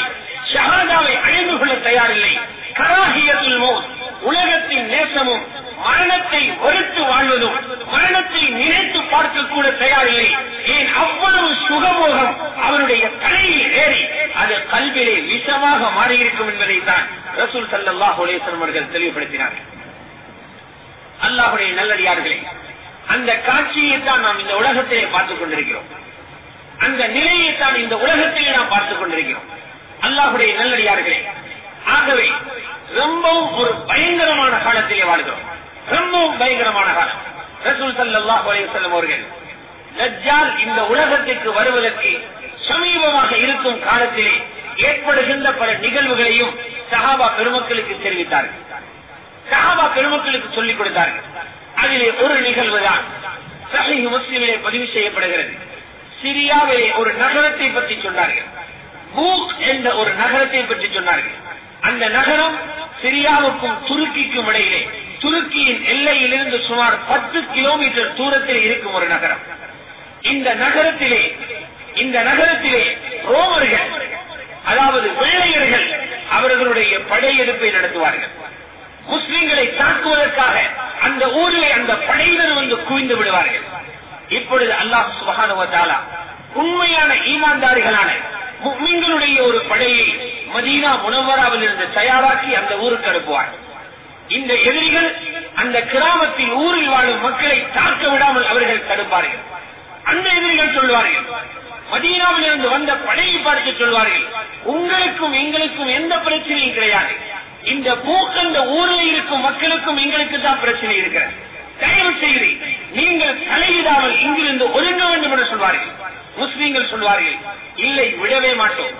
ஷஹாதாவை அழிந்து கொள்ள தயாரில்லை. கராகியத்தில் மோத் உலகத்தின் நேசமும் மரணத்தை வெறுத்து வாழ்வதும் மரணத்தை நினைத்து பார்க்க கூட தயாரில்லை. ஏன் அவ்வளவு சுகமோகம் அவருடைய தலையில் ஏறி அது கல்விலே விஷமாக மாறியிருக்கும் என்பதை தான் ரசூல் சல்லாஹ் அலேஸ்வரம் அவர்கள் தெளிவுபடுத்தினார்கள். அல்லாஹுடைய நல்லடியார்களே அந்த காட்சியை தான் நாம் இந்த உலகத்திலே பார்த்துக் கொண்டிருக்கிறோம். அந்த நிலையை தான் இந்த உலகத்திலே நாம் பார்த்துக் கொண்டிருக்கிறோம். அல்லாஹுடைய நல்லடியார்களே ஆகவே ரொம்பவும் ஒரு பயங்கரமான காலத்திலே வாழ்கிறோம். ரொம்பவும் பயங்கரமான காலம். ரசூல் சல்லாஹ் அலையம் அவர்கள் தஜ்ஜால் இந்த உலகத்திற்கு வருவதற்கு சமீபமாக இருக்கும் காலத்திலே ஏற்படுகின்ற பல நிகழ்வுகளையும் சஹாபா பெருமக்களுக்கு தெரிவித்தார்கள். சஹாபா பெருமக்களுக்கு சொல்லிக் கொடுத்தார்கள். அதிலே ஒரு நிகழ்வு தான் சஹீஹ் முஸ்லிமிலே பதிவு செய்யப்படுகிறது. சிரியாவிலே ஒரு நகரத்தை பற்றி சொன்னார்கள். பூக் என்ற ஒரு நகரத்தை பற்றி சொன்னார்கள். அந்த நகரம் சிரியாவுக்கும் துருக்கிக்கும் இடையிலே துருக்கியின் எல்லையிலிருந்து சுமார் பத்து கிலோமீட்டர் தூரத்தில் இருக்கும் ஒரு நகரம். இந்த நகரத்திலே இந்த நகரத்திலே ரோமர்கள் அதாவது வெள்ளையர்கள் அவர்களுடைய படையெடுப்பை நடத்துவார்கள். முஸ்லிம்களை தாக்குவதற்காக அந்த ஊரிலே அந்த படையினர் வந்து குவிந்து விடுவார்கள். இப்பொழுது அல்லாஹ் சுபகானுவத்தாலா உண்மையான ஈமான்தாரிகளான மீன்களுடைய ஒரு படையை மதீனா முனவராவில் இருந்து தயாராக்கி அந்த ஊருக்கு அனுப்புவார். இந்த எதிரிகள் அந்த கிராமத்தில் ஊரில் வாழும் மக்களை தாக்க விடாமல் அவர்கள் தடுப்பார்கள். அந்த எதிரிகள் சொல்வார்கள் மதீனாவில் இருந்து வந்த படையை பார்த்து சொல்வார்கள் உங்களுக்கும் எங்களுக்கும் எந்த பிரச்சனையும் கிடையாது. இந்த பூக்கந்த ஊரில் இருக்கும் மக்களுக்கும் எங்களுக்கு தான் பிரச்சனை இருக்கிறது. தயவு செய்து நீங்கள் தலையிடாமல் இங்கிருந்து ஒதுங்க வேண்டும் என்று சொல்வார்கள். முஸ்லீம்கள் சொல்வார்கள் இல்லை விடவே மாட்டோம்.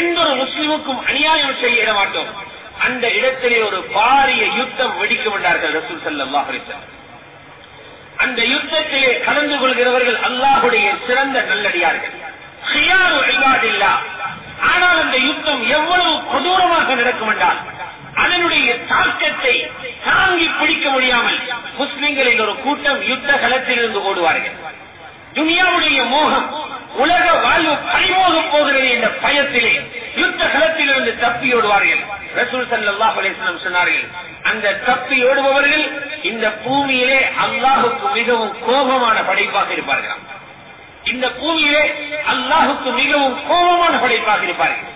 எந்த ஒரு முஸ்லிமுக்கும் அநியாயம் செய்ய மாட்டோம். அந்த இடத்திலே ஒரு பாரிய யுத்தம் வெடிக்கும் என்றார்கள் ரசூல் செல்லம் அந்த யுத்தத்திலே கலந்து கொள்கிறவர்கள் அல்லாஹுடைய சிறந்த நல்லடியார்கள். ஆனால் அந்த யுத்தம் எவ்வளவு கொடூரமாக நடக்கும் என்றால் அதனுடைய தாக்கத்தை தாங்கி பிடிக்க முடியாமல் முஸ்லிம்களில் ஒரு கூட்டம் யுத்த களத்தில் இருந்து ஓடுவார்கள். துனியாவுடைய மோகம் உலக வாழ்வு பறிமோக போகிறது என்ற பயத்திலே யுத்த களத்தில் இருந்து தப்பி ஓடுவார்கள். ரசூல் சல்லாஹ் அலிஸ்லாம் சொன்னார்கள் அந்த தப்பி ஓடுபவர்கள் இந்த பூமியிலே அல்லாஹுக்கு மிகவும் கோபமான படைப்பாக இருப்பார்கள். இந்த பூமியிலே அல்லாஹுக்கு மிகவும் கோபமான படைப்பாக இருப்பார்கள்.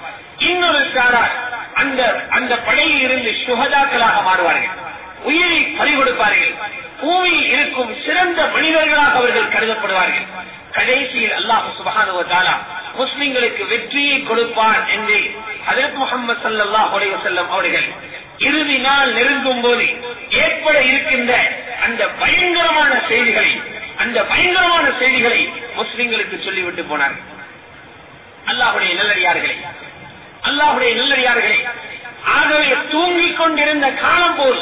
இன்னொரு சாரார் அந்த அந்த படையில் இருந்து சுகதாக்களாக மாறுவார்கள். உயிரை பறிகொடுப்பார்கள் பூமியில் இருக்கும் சிறந்த மனிதர்களாக அவர்கள் கருதப்படுவார்கள். கடைசியில் அல்லாஹு சுபகானுவத்தாலா முஸ்லிம்களுக்கு வெற்றியை கொடுப்பார் என்று அதற்கு முகமது சல்லாஹ் செல்லம் அவர்கள் இறுதி நாள் நெருங்கும் போது ஏற்பட இருக்கின்ற அந்த பயங்கரமான செய்திகளை அந்த பயங்கரமான செய்திகளை முஸ்லிம்களுக்கு சொல்லிவிட்டு போனார்கள். அல்லாஹுடைய நல்லடியார்களை அல்லாஹுடைய நல்லடியார்களே ஆகவே தூங்கிக் கொண்டிருந்த காலம் போல்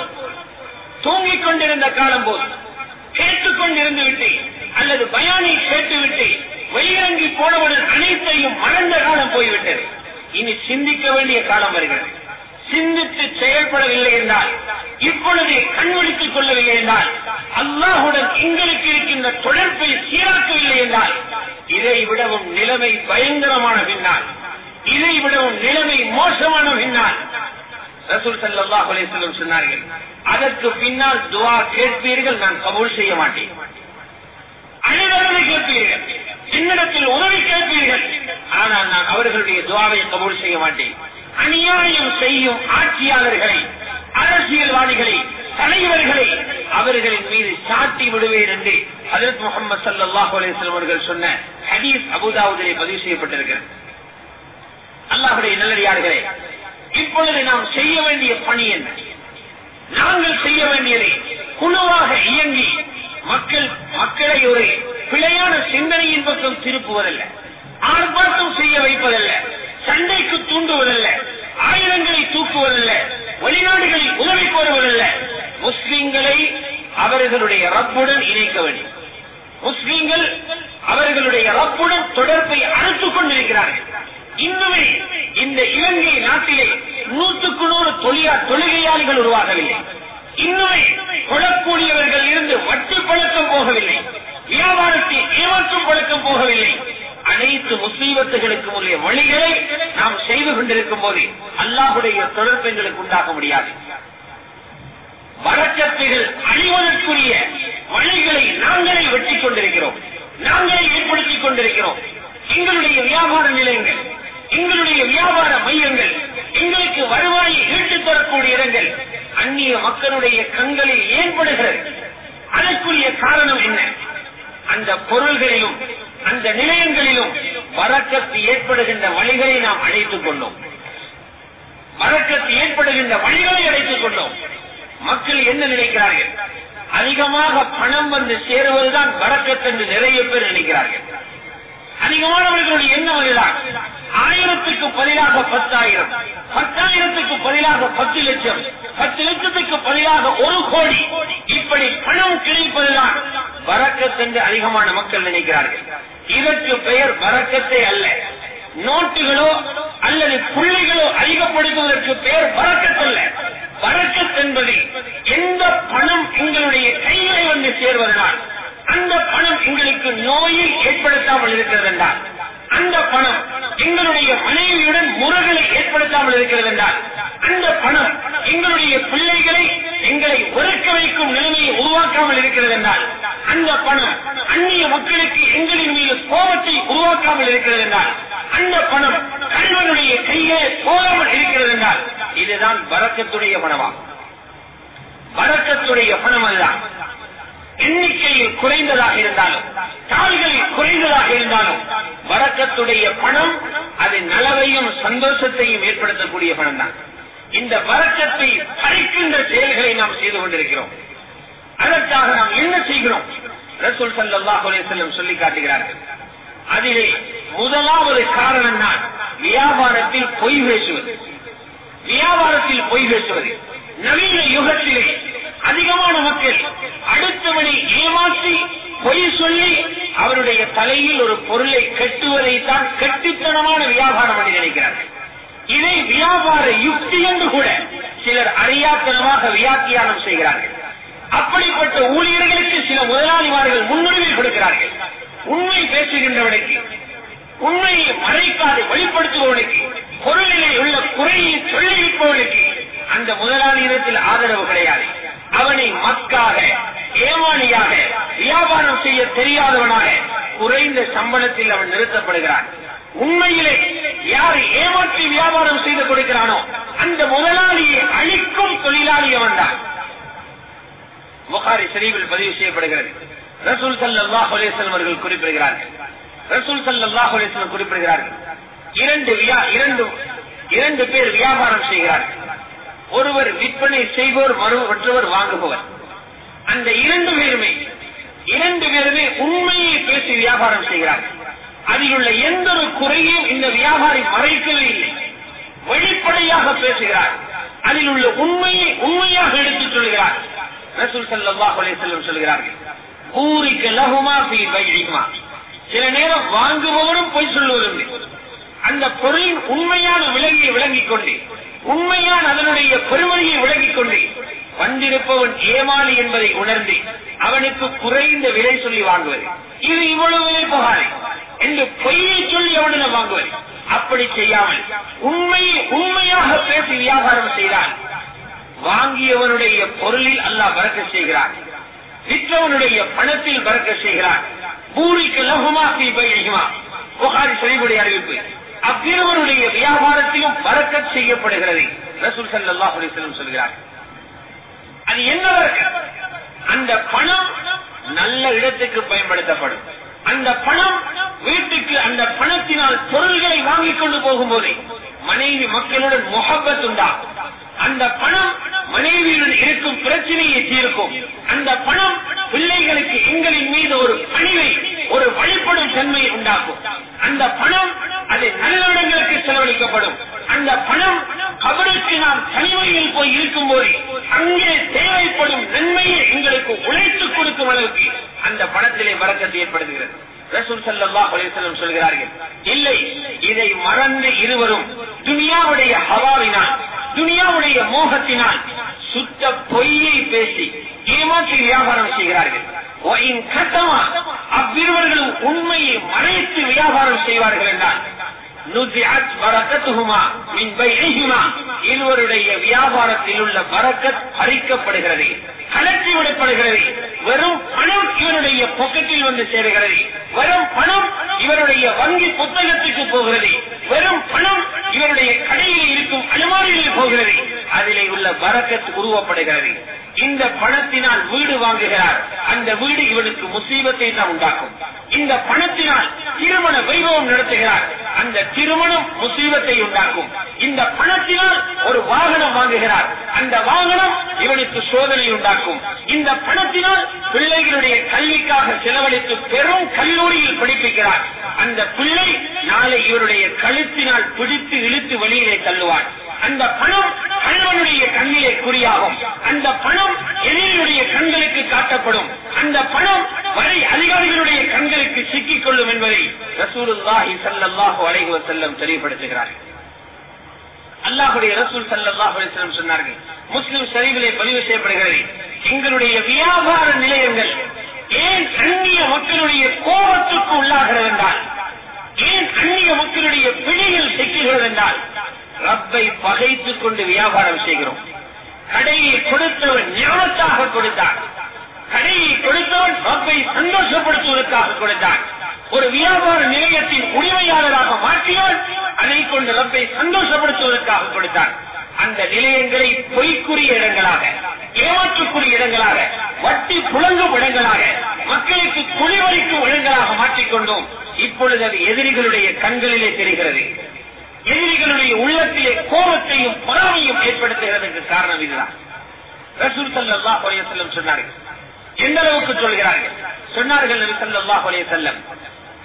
தூங்கிக் கொண்டிருந்த காலம் போல் கேட்டுக்கொண்டிருந்து விட்டு அல்லது பயானை கேட்டுவிட்டு வெளியிறங்கி போனவுடன் அனைத்தையும் மறந்த காலம் போய்விட்டது. இனி சிந்திக்க வேண்டிய காலம் வருகிறது. சிந்தித்து செயல்படவில்லை என்றால் இப்பொழுது கண்விழித்துக் கொள்ளவில்லை என்றால் அல்லாஹுடன் எங்களுக்கு இருக்கின்ற தொடர்பை சீராக்கவில்லை என்றால் இதை விடவும் நிலைமை பயங்கரமான பின்னால். இதை விடவும் நிலைமை மோசமான பின்னால் ரசூல் சல்லாஹ் அலிஸ்லம் சொன்னார்கள் அதற்கு பின்னால் துவா கேட்பீர்கள் நான் கபூல் செய்ய மாட்டேன். அனைவரது கேட்பீர்கள் என்னிடத்தில் உதவி கேட்பீர்கள் ஆனால் நான் அவர்களுடைய துவாவை கபூல் செய்ய மாட்டேன். அநியாயம் செய்யும் ஆட்சியாளர்களை அரசியல்வாதிகளை தலைவர்களை அவர்களின் மீது சாட்டி விடுவேன் என்று ஹதரத் முகமது சல்லாஹ் அலிஸ்லம் அவர்கள் சொன்ன ஹதீஸ் அபுதாவுதிலே பதிவு செய்யப்பட்டிருக்கிறது. அல்லாஹுடைய நல்லடியார்களே இப்பொழுது நாம் செய்ய வேண்டிய பணி என்ன? நாங்கள் செய்ய வேண்டியதை குழுவாக இயங்கி மக்கள் மக்களை ஒரு பிழையான சிந்தனையின் பக்கம் திருப்புவதல்ல ஆர்ப்பாட்டம் செய்ய வைப்பதல்ல சண்டைக்கு தூண்டுவதல்ல ஆயுதங்களை தூக்குவதல்ல வெளிநாடுகளில் உதவி கோருவதல்ல முஸ்லிம்களை அவர்களுடைய ரப்புடன் இணைக்க வேண்டும். முஸ்லிம்கள் அவர்களுடைய ரப்புடன் தொடர்பை அறுத்துக் கொண்டிருக்கிறார்கள். இன்னுமே இந்த இலங்கை நாட்டிலே நூற்றுக்கு நூறு தொழிலா தொழுகையாளிகள் உருவாகவில்லை. இன்னுமே கொள்ளக்கூடியவர்கள் இருந்து வட்டி பழக்கம் போகவில்லை. வியாபாரத்தை ஏமாற்றும் பழக்கம் போகவில்லை. அனைத்து முசீபத்துகளுக்கும் உரிய வழிகளை நாம் செய்து கொண்டிருக்கும் போது அல்லாஹுடைய தொடர்பு எங்களுக்கு உண்டாக முடியாது. வரக்கத்துகள் அழிவதற்குரிய வழிகளை நாங்களே வெட்டி கொண்டிருக்கிறோம். நாங்களே ஏற்படுத்திக் கொண்டிருக்கிறோம். எங்களுடைய வியாபார நிலையங்கள் எங்களுடைய வியாபார மையங்கள் எங்களுக்கு வருவாயை ஈட்டுத் தரக்கூடிய இடங்கள் அந்நிய மக்களுடைய கண்களில் ஏற்படுகிறது. அதற்குரிய காரணம் என்ன? அந்த பொருள்களிலும் அந்த நிலையங்களிலும் வரக்கத்து ஏற்படுகின்ற வழிகளை நாம் அழைத்துக் கொண்டோம். வரக்கத்து ஏற்படுகின்ற வழிகளை அழைத்துக் கொண்டோம். மக்கள் என்ன நினைக்கிறார்கள்? அதிகமாக பணம் வந்து சேருவதுதான் வரக்கத்து என்று நிறைய பேர் நினைக்கிறார்கள். அதிகமானவர்களுடைய எண்ணம் அதுதான். ஆயிரத்துக்கு பதிலாக பத்தாயிரம் பத்தாயிரத்துக்கு பதிலாக பத்து லட்சம் பத்து லட்சத்துக்கு பதிலாக ஒரு கோடி. இப்படி பணம் கிடைப்பதுதான் வரக்கத்தென்று அதிகமான மக்கள் நினைக்கிறார்கள். இதற்கு பெயர் வரக்கத்தே அல்ல. நோட்டுகளோ அல்லது புள்ளிகளோ அதிகப்படுத்துவதற்கு பெயர் வரக்கத்தல்ல வரக்கத் என்பது எந்த பணம் எங்களுடைய கைகளை வந்து சேர்வதனால் அந்த பணம் எங்களுக்கு நோயை ஏற்படுத்தாமல் இருக்கிறது என்றால் அந்த பணம் எங்களுடைய மனைவியுடன் முறைகளை ஏற்படுத்தாமல் இருக்கிறது என்றால் அந்த பணம் எங்களுடைய பிள்ளைகளை எங்களை ஒதுக்க வைக்கும் நிலைமையை உருவாக்காமல் இருக்கிறது என்றால் அந்த பணம் அந்நிய மக்களுக்கு எங்களின் மீது கோபத்தை உருவாக்காமல் இருக்கிறது என்றால் அந்த பணம் கல்வனுடைய கையிலே போகாமல் இருக்கிறது என்றால் இதுதான் வரக்கத்துடைய பணமாகும். வரக்கத்துடைய பணம் அதுதான். எண்ணிக்கையில் குறைந்ததாக இருந்தாலும் தாள்களில் குறைந்ததாக இருந்தாலும் வரக்கத்துடைய பணம் அது நலவையும் சந்தோஷத்தையும் ஏற்படுத்தக்கூடிய பணம் தான் இந்த வரக்கத்தை பறிக்கின்ற செயல்களை நாம் செய்து கொண்டிருக்கிறோம். அதற்காக நாம் என்ன செய்கிறோம்? ரசூல் சல்லாஹ் செல்லும் சொல்லி காட்டுகிறார்கள். அதிலே முதலாவது காரணம் தான் வியாபாரத்தில் பொய் பேசுவது. வியாபாரத்தில் பொய் பேசுவது. நவீன யுகத்திலே அதிகமான மக்கள் அடுத்தவனை ஏமாற்றி பொய் சொல்லி அவருடைய தலையில் ஒரு பொருளை கட்டுவதைத்தான் கட்டித்தனமான வியாபாரம் என்று நினைக்கிறார்கள். இதை வியாபார யுக்தி என்று கூட சிலர் அறியாத்தனமாக வியாக்கியானம் செய்கிறார்கள். அப்படிப்பட்ட ஊழியர்கள் சில முதலாளிமார்கள் முன்னுரிமை கொடுக்கிறார்கள் உண்மை பேசுகின்றவனுக்கு உண்மையை மறைக்காது வெளிப்படுத்துபவனுக்கு பொருளிலே உள்ள குறையை சொல்லியிருப்பவனுக்கு அந்த முதலாளியிடத்தில் ஆதரவு கிடையாது அவனை மக்காக ஏமாளியாக வியாபாரம் செய்ய தெரியாதவனாக குறைந்த சம்பளத்தில் அவன் நிறுத்தப்படுகிறான். உண்மையிலே யார் ஏமாற்றி வியாபாரம் செய்து கொடுக்கிறானோ அந்த முதலாளியை அழிக்கும் தொழிலாளி அவன் தான் புகாரி ஷரீஃபில் பதிவு செய்யப்படுகிறது. ரசூல் சல்லாஹ் அலேஸ்லம் அவர்கள் குறிப்பிடுகிறார்கள். ரசூல் சல்லாஹ் அலேஸ்லம் குறிப்பிடுகிறார்கள். இரண்டு இரண்டு இரண்டு பேர் வியாபாரம் செய்கிறார்கள். ஒருவர் விற்பனை செய்வோர் மற்றவர் வாங்குபவர். அந்த இரண்டு பேருமே இரண்டு பேருமே உண்மையை பேசி வியாபாரம் செய்கிறார்கள். அதில் உள்ள எந்த ஒரு குறையும் இந்த வியாபாரி மறைக்கவே இல்லை. வெளிப்படையாக பேசுகிறார். அதில் உள்ள உண்மையை உண்மையாக எடுத்துச் சொல்கிறார். ரசூல் ஸல்லல்லாஹு அலைஹி வஸல்லம் சொல்கிறார்கள் ஊரிக்க லகுமா ஃபீ சில நேரம் வாங்குபவரும் பொய் சொல்லுவதும் அந்த பொருளின் உண்மையான விலங்கியை விளங்கிக் கொண்டு உண்மையான அதனுடைய பெருமதியை விளங்கிக் கொண்டு வந்திருப்பவன் ஏமாளி என்பதை உணர்ந்து அவனுக்கு குறைந்த விலை சொல்லி வாங்குவது. இது இவ்வளவு விலை என்று பொய்யை சொல்லி அவனிடம் வாங்குவது. அப்படி செய்யாமல் உண்மையை உண்மையாக பேசி வியாபாரம் செய்தான் வாங்கியவனுடைய பொருளில் அல்லாஹ் பறக்க செய்கிறான். விற்றவனுடைய பணத்தில் பறக்க செய்கிறான். பூரிக்கு லகுமா புகாரி சரிவுடைய அறிவிப்பு. அவ்விருவருடைய வியாபாரத்தையும் பறக்க செய்யப்படுகிறது. ரசூல் ஸல்லல்லாஹு அலைஹி சொல்கிறார் அது என்ன அந்த பணம் நல்ல இடத்துக்கு பயன்படுத்தப்படும். அந்த பணம் வீட்டுக்கு அந்த பணத்தினால் பொருள்களை வாங்கிக் கொண்டு போகும்போது மனைவி மக்களுடன் முகப்பத் அந்த பணம் மனைவியுடன் இருக்கும் பிரச்சனையை தீர்க்கும். அந்த பணம் பிள்ளைகளுக்கு எங்களின் மீது ஒரு பணிவை ஒரு வழிபடும் தன்மையை உண்டாக்கும். அந்த பணம் அது நல்லிடங்களுக்கு செலவழிக்கப்படும். அந்த பணம் கபருக்கு நாம் தனிமையில் போய் இருக்கும் போது அங்கே தேவைப்படும் நன்மையை எங்களுக்கு உழைத்துக் கொடுக்கும் அளவுக்கு அந்த பணத்திலே வரக்கத்து ஏற்படுகிறது சொல்கிறார்கள் இல்லை இதை மறந்து இருவரும் துனியாவுடைய ஹவாவினால் துனியாவுடைய மோகத்தினால் சுத்த பொய்யை பேசி ஏமாற்றி வியாபாரம் செய்கிறார்கள். கட்டமா அவ்விருவர்களும் உண்மையை மறைத்து வியாபாரம் செய்வார்கள் என்றால் நுதிஅத் மின் இருவருடைய வியாபாரத்தில் உள்ள வரக்கத் பறிக்கப்படுகிறது கலற்றி விடப்படுகிறது. வெறும் பணம் இவருடைய பொக்கெட்டில் வந்து சேருகிறது. வெறும் பணம் இவருடைய வங்கி புத்தகத்துக்கு போகிறது. வெறும் பணம் இவருடைய கடையில் இருக்கும் அலுமாரியில் போகிறது. அதிலே உள்ள வரக்கத்து உருவப்படுகிறது. இந்த பணத்தினால் வீடு வாங்குகிறார். அந்த வீடு இவனுக்கு முசீபத்தை தான் உண்டாக்கும். இந்த பணத்தினால் திருமண வைபவம் நடத்துகிறார். அந்த திருமணம் முசீபத்தை உண்டாக்கும். இந்த பணத்தினால் ஒரு வாகனம் வாங்குகிறார். அந்த வாகனம் இவனுக்கு சோதனை உண்டாக்கும். இந்த பணத்தினால் பிள்ளைகளுடைய கல்விக்காக செலவழித்து பெரும் கல்லூரியில் படிப்பிக்கிறார். அந்த பிள்ளை நாளை இவருடைய கழுத்தினால் பிடித்து இழுத்து வெளியிலே தள்ளுவார் அந்த பணம் கணவனுடைய கண்ணிலே குறியாகும். அந்த பணம் எதிரியுடைய கண்களுக்கு காட்டப்படும். அந்த பணம் வரை அதிகாரிகளுடைய கண்களுக்கு சிக்கிக் கொள்ளும் என்பதை ரசூலுல்லாஹி சல்லாஹு அலைஹி வஸல்லம் தெளிவுபடுத்துகிறார்கள். அல்லாஹுடைய ரசூல் சல்லாஹு அலிஸ்லம் சொன்னார்கள் முஸ்லிம் சரிவிலே பதிவு செய்யப்படுகிறது. எங்களுடைய வியாபார நிலையங்கள் ஏன் அந்நிய மக்களுடைய கோபத்துக்கு உள்ளாகிறது என்றால் ஏன் அந்நிய மக்களுடைய பிழையில் சிக்குகிறது என்றால் ரப்பை பகைத்துக் கொண்டு வியாபாரம் செய்கிறோம். கடையை கொடுத்தவன் ஞானத்தாக கொடுத்தான். கடையை கொடுத்தவன் ரப்பை சந்தோஷப்படுத்துவதற்காக கொடுத்தான். ஒரு வியாபார நிலையத்தின் உரிமையாளராக மாற்றியவன் அதை கொண்டு ரப்பை சந்தோஷப்படுத்துவதற்காக கொடுத்தான். அந்த நிலையங்களை பொய்க்குரிய இடங்களாக ஏமாற்றக்கூடிய இடங்களாக வட்டி புழங்கும் இடங்களாக மக்களுக்கு குளிவளிக்கும் இடங்களாக மாற்றிக்கொண்டோம். இப்பொழுது அது எதிரிகளுடைய கண்களிலே தெரிகிறது. எதிரிகளுடைய உள்ளத்திலே கோபத்தையும் பொறாமையும் ஏற்படுத்துகிறதுக்கு காரணம் இதுதான். ரசூல் சல்லல்லாஹு ஒரே செல்லம் சொன்னார்கள். எந்த அளவுக்கு சொல்கிறார்கள்? சொன்னார்கள் நபி ஸல்லல்லாஹு அலைஹி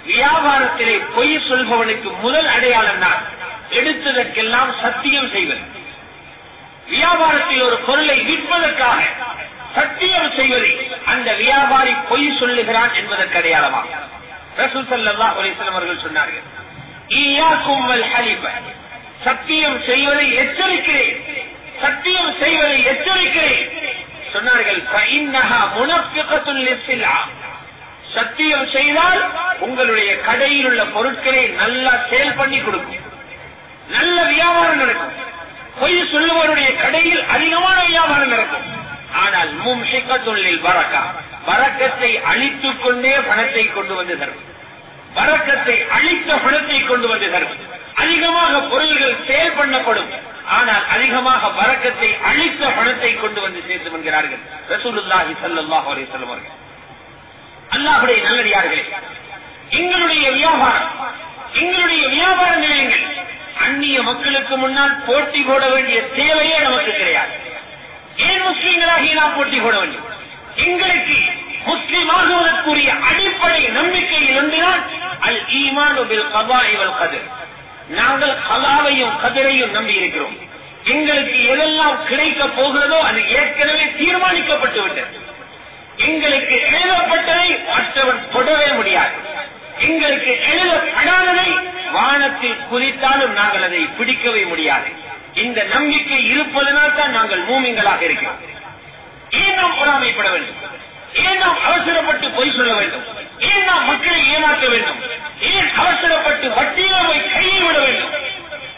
வியாபாரத்திலே பொய் சொல்பவனுக்கு முதல் அடையாளம் தான் எடுத்ததற்கெல்லாம் சத்தியம் செய்வது. வியாபாரத்தில் ஒரு பொருளை விற்பதற்காக சத்தியம் செய்வதை அந்த வியாபாரி பொய் சொல்லுகிறான் என்பதற்கு அடையாளமா? சொன்னார்கள் சத்தியம் செய்வதை எச்சரிக்கிறேன். சத்தியம் செய்வதை எச்சரிக்கிறேன். சொன்னார்கள் சத்தியம் செய்தால் உங்களுடைய கடையில் உள்ள பொருட்களை நல்லா சேல் பண்ணி கொடுக்கும். நல்ல வியாபாரம் நடக்கும். பொய் சொல்லுவருடைய கடையில் அதிகமான வியாபாரம் நடக்கும். ஆனால் மும்சிக்கத்துள்ளில் பறக்கா பறக்கத்தை அழித்துக் கொண்டே பணத்தை கொண்டு வந்து தரும். பறக்கத்தை அழித்த பணத்தை கொண்டு வந்து தரும். அதிகமாக பொருள்கள் சேல் பண்ணப்படும். ஆனால் அதிகமாக வரக்கத்தை அழித்த பணத்தை கொண்டு வந்து சேர்த்து வருகிறார்கள். ரசூலுல்லாஹி சல்லாஹ் அவரை சொல்லுவார்கள் அல்லாஹுடைய நல்லடியார்களே எங்களுடைய வியாபாரம் எங்களுடைய வியாபார நிலையங்கள் அந்நிய மக்களுக்கு முன்னால் போட்டி போட வேண்டிய தேவையே நமக்கு கிடையாது. ஏன் முஸ்லீம்களாகி நாம் போட்டி போட வேண்டும்? எங்களுக்கு முஸ்லீமாகுவதற்குரிய அடிப்படை நம்பிக்கையில் இருந்துதான் அல் ஈமான் இவள் கதிர். நாங்கள் கலாவையும் கதிரையும் நம்பி இருக்கிறோம். எங்களுக்கு எதெல்லாம் கிடைக்க போகிறதோ அது ஏற்கனவே தீர்மானிக்கப்பட்டு விட்டது. எங்களுக்கு எழுதப்பட்டதை மற்றவன் தொடவே முடியாது. எங்களுக்கு எழுதப்படாததை வானத்தில் குறித்தாலும் நாங்கள் அதை பிடிக்கவே முடியாது. இந்த நம்பிக்கை இருப்பதனால் தான் நாங்கள் மூமிங்களாக இருக்கிறோம். ஏன் நாம் பொறாமைப்பட வேண்டும். ஏன் நாம் அவசரப்பட்டு பொய் சொல்ல வேண்டும். ஏன் நாம் மக்களை ஏமாற்ற வேண்டும். ஏன் அவசரப்பட்டு வட்டியில கையில் விட வேண்டும்?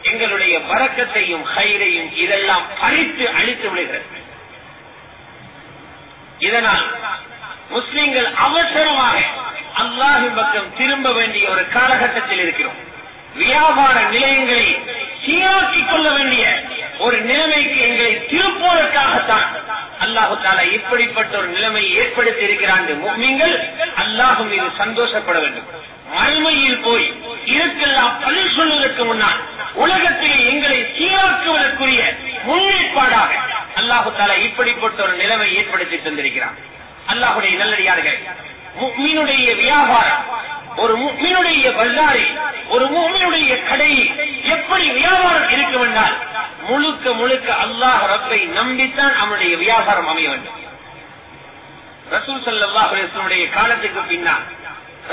எங்களுடைய வரக்கத்தையும் கயிறையும் இதெல்லாம் பறித்து அழித்து விடுகிறது. இதனால் முஸ்லிம்கள் அவசரமாக அல்லாஹின் பக்கம் திரும்ப வேண்டிய ஒரு காலகட்டத்தில் இருக்கிறோம். வியாபார நிலையங்களை சீராக்கிக் கொள்ள வேண்டிய ஒரு நிலைமைக்கு எங்களை திருப்புவதற்காகத்தான் அல்லாஹு தாலா இப்படிப்பட்ட ஒரு நிலைமையை ஏற்படுத்தி இருக்கிறான் நீங்கள் அல்லாஹு மீது சந்தோஷப்பட வேண்டும். மறுமையில் போய் இதற்கெல்லாம் பதில் சொல்வதற்கு முன்னால் உலகத்திலே எங்களை சீராக்குவதற்குரிய முன்னேற்பாடாக அல்லாஹு தாலா இப்படிப்பட்ட ஒரு நிலைமை ஏற்படுத்தி தந்திருக்கிறான். அல்லாஹுடைய நல்லடியார்கள் முக்மீனுடைய வியாபாரம் ஒரு முக்மீனுடைய பல்லாரி ஒரு முக்மீனுடைய கடை எப்படி வியாபாரம் இருக்கும் என்றால் முழுக்க முழுக்க அல்லாஹ் ரப்பை நம்பித்தான் அவனுடைய வியாபாரம் அமைய வேண்டும். ரசூல் சல்லாஹுடைய காலத்துக்கு பின்னால்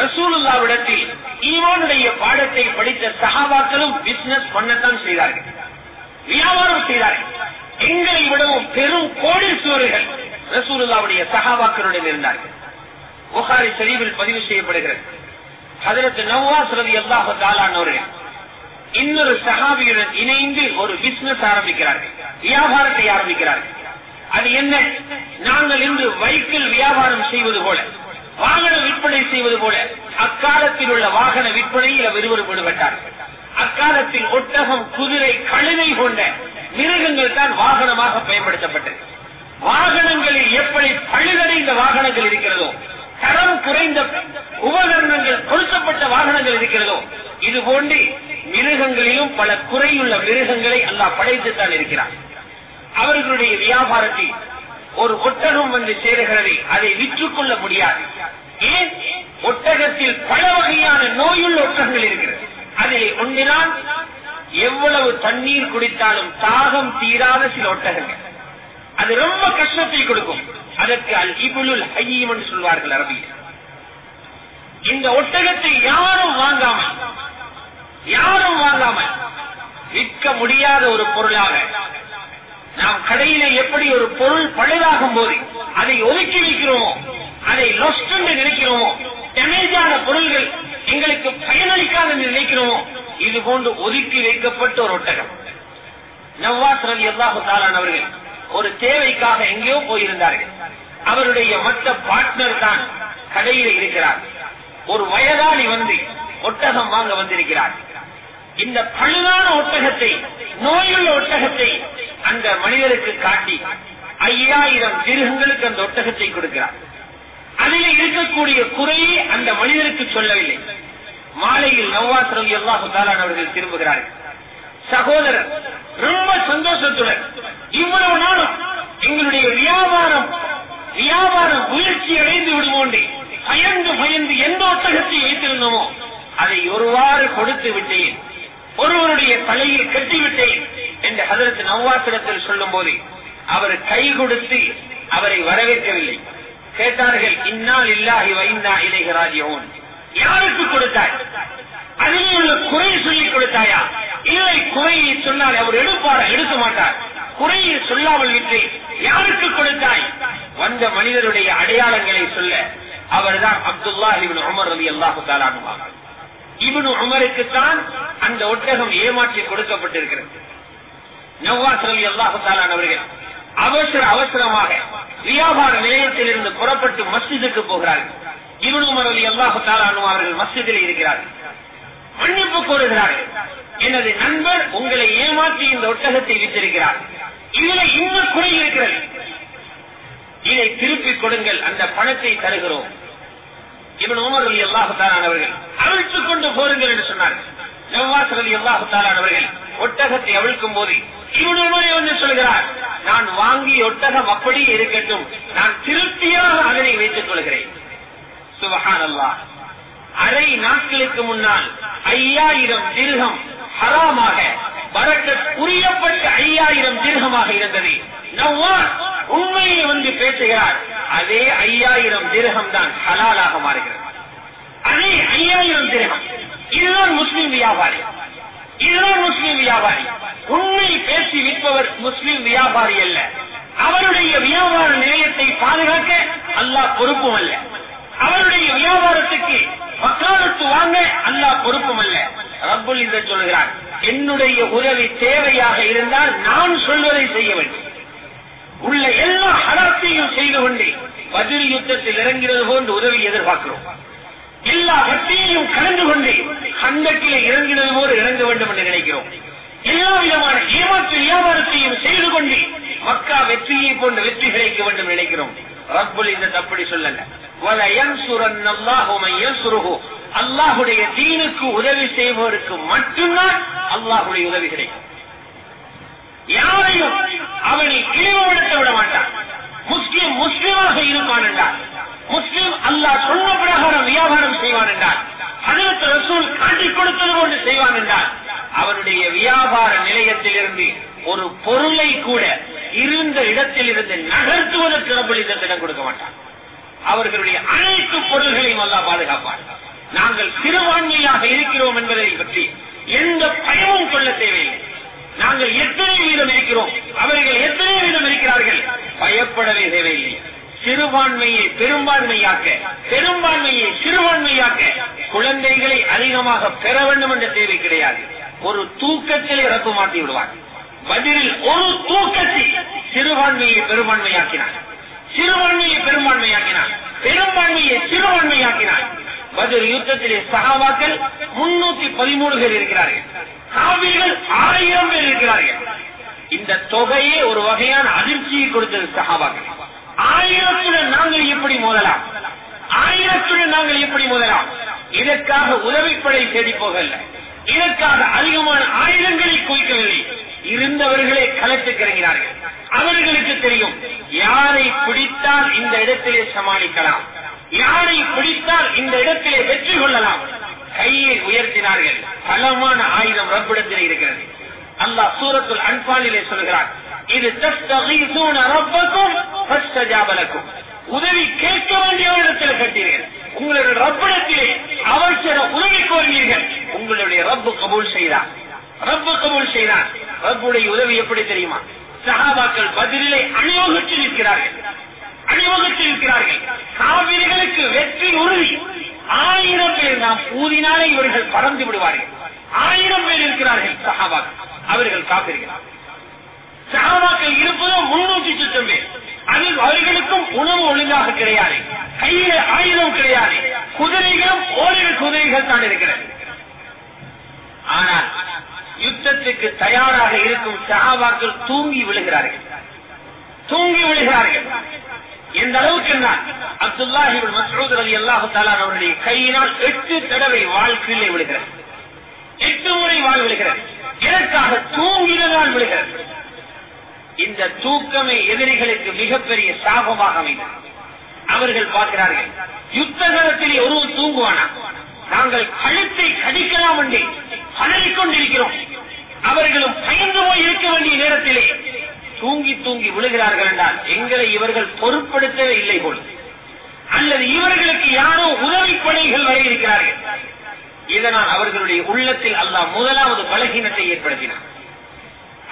ரசூலுல்லாவிடத்தில் ஈமானுடைய பாடத்தை படித்த சகாபாக்களும் பிசினஸ் பண்ணத்தான் செய்தார்கள். வியாபாரம் செய்தார்கள். எங்களை விடவும் பெரும் கோடீஸ்வரர்கள் ரசூலுல்லாவுடைய சகாபாக்களுடன் இருந்தார்கள். புகாரி ஷரீஃபில் பதிவு செய்யப்படுகிறது. அதற்கு நவாஸ் ரவி அல்லாஹு தாலானவர்கள் இன்னொரு சகாபியுடன் இணைந்து ஒரு பிசினஸ் ஆரம்பிக்கிறார்கள். வியாபாரத்தை ஆரம்பிக்கிறார்கள். அது என்ன? நாங்கள் இன்று வைக்கில் வியாபாரம் செய்வது போல வாகன விற்பனை செய்வது போல அக்காலத்தில் உள்ள வாகன விற்பனையில் விறுவிறுப்பு ஈடுபட்டார்கள் அக்காலத்தில் ஒட்டகம் குதிரை கழுதை கொண்ட மிருகங்கள் தான் வாகனமாக பயன்படுத்தப்பட்டது. வாகனங்களில் எப்படி பழுதடைந்த வாகனங்கள் இருக்கிறதோ தரம் குறைந்த உபகரணங்கள் பொருத்தப்பட்ட வாகனங்கள் இருக்கிறதோ இது போன்று மிருகங்களிலும் பல குறையுள்ள மிருகங்களை அல்லாஹ் படைத்துத்தான் இருக்கிறார் அவர்களுடைய வியாபாரத்தில் ஒரு ஒட்டகம் வந்து சேருகிறது அதை விற்றுக்கொள்ள முடியாது. ஏன்? ஒட்டகத்தில் பல வகையான நோயுள்ள ஒட்டகங்கள் இருக்கிறது. அதில் ஒன்றுதான் எவ்வளவு தண்ணீர் குடித்தாலும் தாகம் தீராத சில ஒட்டகங்கள். அது ரொம்ப கஷ்டத்தை கொடுக்கும். அதற்கு அல் இபுலுல் ஹையம் என்று சொல்வார்கள் அரபியில். இந்த ஒட்டகத்தை யாரும் வாங்காமல் யாரும் வாங்காமல் விற்க முடியாத ஒரு பொருளாக நாம் கடையில எப்படி ஒரு பொருள் பழுதாகும் போது அதை ஒதுக்கி வைக்கிறோமோ அதை லொஸ்ட் என்று நினைக்கிறோமோ டேமேஜான பொருள்கள் எங்களுக்கு பயனளிக்காத என்று நினைக்கிறோமோ இது போன்று ஒதுக்கி வைக்கப்பட்ட ஒரு ஒட்டகம். நவ்வாஸ் ரவி அல்லாஹு அவர்கள் ஒரு தேவைக்காக எங்கேயோ போயிருந்தார்கள். அவருடைய மற்ற பார்ட்னர் தான் கடையில இருக்கிறார். ஒரு வயதாளி வந்து ஒட்டகம் வாங்க வந்திருக்கிறார். இந்த பழுதான ஒட்டகத்தை நோயுள்ள ஒட்டகத்தை அந்த மனிதருக்கு காட்டி ஐயாயிரம் திருகங்களுக்கு அந்த ஒட்டகத்தை கொடுக்கிறார். அதில் இருக்கக்கூடிய குறையை அந்த மனிதருக்கு சொல்லவில்லை. மாலையில் நவாஸ் ரவி அல்லாஹு தாலான் அவர்கள் திரும்புகிறார்கள். சகோதரர். ரொம்ப சந்தோஷத்துடன். இவ்வளவு நாளும் எங்களுடைய வியாபாரம் வியாபாரம் முயற்சி அடைந்து விடுவோண்டே. பயந்து பயந்து எந்த ஒட்டகத்தை வைத்திருந்தோமோ அதை ஒருவாறு கொடுத்து விட்டேன். ஒருவருடைய தலையில் கட்டிவிட்டேன் என்று அதற்கு நவ்வாசிடத்தில் சொல்லும் போது அவர் கை கொடுத்து அவரை வரவேற்கவில்லை. கேட்டார்கள் இன்னால் இல்லாஹி வைந்தா இளைகராஜியோன் யாருக்கு கொடுத்தாய்? அதிலே உள்ள குறையை சொல்லி கொடுத்தாயா? இல்லை குறையை சொன்னால் அவர் எடுப்பாரா? எடுக்க மாட்டார். குறையை சொல்லாமல் விட்டு யாருக்கு கொடுத்தாய்? வந்த மனிதருடைய அடையாளங்களை சொல்ல அவர்தான் அப்துல்லா இவன் உமர் அலி அல்லாஹு தாலானுவாங்க இவனு உமருக்குத்தான் அந்த ஒட்டகம் ஏமாற்றி கொடுக்கப்பட்டிருக்கிறது. நவ்வாஸ் அலி அல்லாஹு தாலான் அவர்கள் அவசர அவசரமாக வியாபார நிலையத்தில் இருந்து புறப்பட்டு மஸ்ஜிதுக்கு போகிறார்கள். இவனு உமர் அலி அல்லாஹு தாலானு அவர்கள் மஸ்ஜிதில் இருக்கிறார்கள். மன்னிப்பு கோருகிறார்கள் எனது நண்பர் உங்களை ஏமாற்றி இந்த ஒட்டகத்தை வித்திருக்கிறார் இதுல இன்னும் குறை இருக்கிறது. இதை திருப்பிக் கொடுங்கள் அந்த பணத்தை தருகிறோம். இவன் உமர் அலி அல்லாஹுத்தாலான் அவர்கள் அவிழ்த்துக் கொண்டு போருங்கள் என்று சொன்னார்கள் நவாஸ் அலி அல்லாஹுத்தாலான் அவர்கள் ஒட்டகத்தை அவிழ்க்கும் போது இவன் உமரை வந்து சொல்கிறார் நான் வாங்கிய ஒட்டகம் அப்படியே இருக்கட்டும். நான் திருப்தியாக அதனை வைத்துக் கொள்கிறேன். சுபஹான் அல்லாஹ் அரை நாட்களுக்கு முன்னால் ஐயாயிரம் திருகம் ஹராமாக வரக்கத் புரியப்பட்ட ஐயாயிரம் திருகமாக இருந்தது. நவ்வாஸ் உண்மையை வந்து பேசுகிறார் அதே ஐயாயிரம் திருகம் தான் ஹலாலாக மாறுகிறது. அதே ஐயாயிரம் திருகம் இதுதான் முஸ்லிம் வியாபாரி. இதுதான் முஸ்லிம் வியாபாரி. உண்மை பேசி விற்பவர் முஸ்லிம் வியாபாரி அல்ல. அவருடைய வியாபார நிலையத்தை பாதுகாக்க அல்லாஹ் பொறுப்பும் அல்ல. அவருடைய வியாபாரத்துக்கு வக்காலத்து வாங்க அல்லாஹ் பொறுப்பும் அல்ல ரப்புல் இதை சொல்கிறார் என்னுடைய உதவி தேவையாக இருந்தால் நான் சொல்வதை செய்ய வேண்டும். உள்ள எல்லா ஹலாத்தையும் செய்து கொண்டே பதில் யுத்தத்தில் இறங்கிறது போன்று உதவி எதிர்பார்க்கிறோம். எல்லா வட்டியையும் கலந்து கொண்டே கண்டக்கிலே இறங்கினது போல இறங்க வேண்டும் என்று நினைக்கிறோம். எல்லா விதமான ஏமாற்று வியாபாரத்தையும் செய்து கொண்டு மக்கா வெற்றியை போன்ற வெற்றி கிடைக்க வேண்டும் நினைக்கிறோம். ரப்புல் இந்த தப்படி சொல்லல. அல்லாஹுடைய தீனுக்கு உதவி செய்பவருக்கு மட்டும்தான் அல்லாஹுடைய உதவி கிடைக்கும். யாரையும் அவனை இழிவுபடுத்த விட மாட்டான். முஸ்லிம் முஸ்லிமாக இருப்பான் என்றார். முஸ்லிம் அல்லாஹ் சொன்ன பிரகாரம் வியாபாரம் செய்வான் என்றார். அதற்கு ரசூல் காட்டிக் கொடுத்தது போன்று செய்வான் என்றார். அவருடைய வியாபார நிலையத்தில் இருந்து ஒரு பொருளை கூட இருந்த இடத்தில் இருந்து நகர்த்துவதற்கு ரபுல் இந்த கொடுக்க மாட்டான். அவர்களுடைய அனைத்து பொருள்களையும் அல்லா பாதுகாப்பார் நாங்கள் சிறுபான்மையாக இருக்கிறோம் என்பதை பற்றி எந்த பயமும் கொள்ள தேவையில்லை. நாங்கள் எத்தனை வீதம் இருக்கிறோம்? அவர்கள் எத்தனை வீதம் இருக்கிறார்கள்? பயப்படவே தேவையில்லை. சிறுபான்மையை பெரும்பான்மையாக்க பெரும்பான்மையை சிறுபான்மையாக்க குழந்தைகளை அதிகமாக பெற வேண்டும் என்ற தேவை கிடையாது. ஒரு தூக்கத்திலே ரப்பு மாட்டி விடுவார் பதிலில் ஒரு தூக்கத்தை சிறுபான்மையை பெரும்பான்மையாக்கினார் சிறுபான்மையை பெரும்பான்மையாக்கினார். பெரும்பான்மையை சிறுபான்மையாக்கினார் பதில் யுத்தத்திலே சகாபாக்கள் முன்னூத்தி பதிமூணு பேர் இருக்கிறார்கள். காவிர்கள் ஆயிரம் பேர் இருக்கிறார்கள். இந்த தொகையே ஒரு வகையான அதிர்ச்சியை கொடுத்தது சகாபாக்கள். ஆயிரத்துடன் நாங்கள் எப்படி மோதலாம்? ஆயிரத்துடன் நாங்கள் எப்படி மோதலாம்? இதற்காக உதவிப்படை தேடி போகல. இதற்காக அதிகமான ஆயுதங்களை குவிக்கவில்லை. இருந்தவர்களே களத்துக்கு இறங்கினார்கள். அவர்களுக்கு தெரியும். யாரை பிடித்தால் இந்த இடத்திலே சமாளிக்கலாம். யாரை பிடித்தால் இந்த இடத்திலே வெற்றி கொள்ளலாம். கையை உயர்த்தினார்கள். பலமான ஆயுதம் ரப்பிடத்திலே இருக்கிறது. அல்லாஹ் சூரத்துல் அன்பாலிலே சொல்கிறார் இது ரப்பக்கும் உதவி கேட்க வேண்டிய இடத்தில் கட்டீர்கள். உங்களுடைய ரப்பிடத்திலே அவசர உதவி கோரினீர்கள் உங்களுடைய ரப்பு கபூல் செய்தார் ரப்பு கபூல் செய்தார் ரப்புடைய உதவி எப்படி தெரியுமா? சகாபாக்கள் பதிலே அணிவகுத்து நிற்கிறார்கள் அணிவகுத்து இருக்கிறார்கள் காவிரிகளுக்கு வெற்றி உறுதி. ஆயிரம் பேர் நாம் ஊதினாலே இவர்கள் பறந்து விடுவார்கள். ஆயிரம் பேர் இருக்கிறார்கள் சஹாபாக்கள் அவர்கள் காப்பிர்கள் சகாபாக்கள் இருப்பதும் முன்னூற்றி சுத்தம் பேர் அதில் அவர்களுக்கும் உணவு ஒழுங்காக கிடையாது. கையில ஆயுதம் கிடையாது. குதிரைகளும் ஓரிரு குதிரைகள் தான் இருக்கிறது. ஆனால் யுத்தத்துக்கு தயாராக இருக்கும் சகாபாக்கள் தூங்கி விழுகிறார்கள். தூங்கி விழுகிறார்கள். எந்த அளவுக்கு நான் அப்துல்லாஹி மசூத் அலி அல்லாஹு தாலான் அவருடைய கையினால் எட்டு தடவை வாழ்க்கையிலே விழுகிறார். எட்டு முறை வாழ் விழுகிறார். எனக்காக தூங்கினால் விழுகிறார். இந்த தூக்கமே எதிரிகளுக்கு மிகப்பெரிய சாபமாக அமைந்தது. அவர்கள் பார்க்கிறார்கள் யுத்த காலத்திலே ஒருவன் தூங்குவானா? நாங்கள் கழுத்தை கடிக்கலாம் என்று பதறிக் கொண்டிருக்கிறோம் அவர்களும் பயந்து போய் இருக்க வேண்டிய நேரத்திலே தூங்கி தூங்கி விழுகிறார்கள் என்றால் எங்களை இவர்கள் பொருட்படுத்தவே இல்லை போல். அல்லது இவர்களுக்கு யாரோ உதவி பணிகள் வர இருக்கிறார்கள். இதனால் அவர்களுடைய உள்ளத்தில் அல்லாஹ் முதலாவது பலகீனத்தை ஏற்படுத்தினார்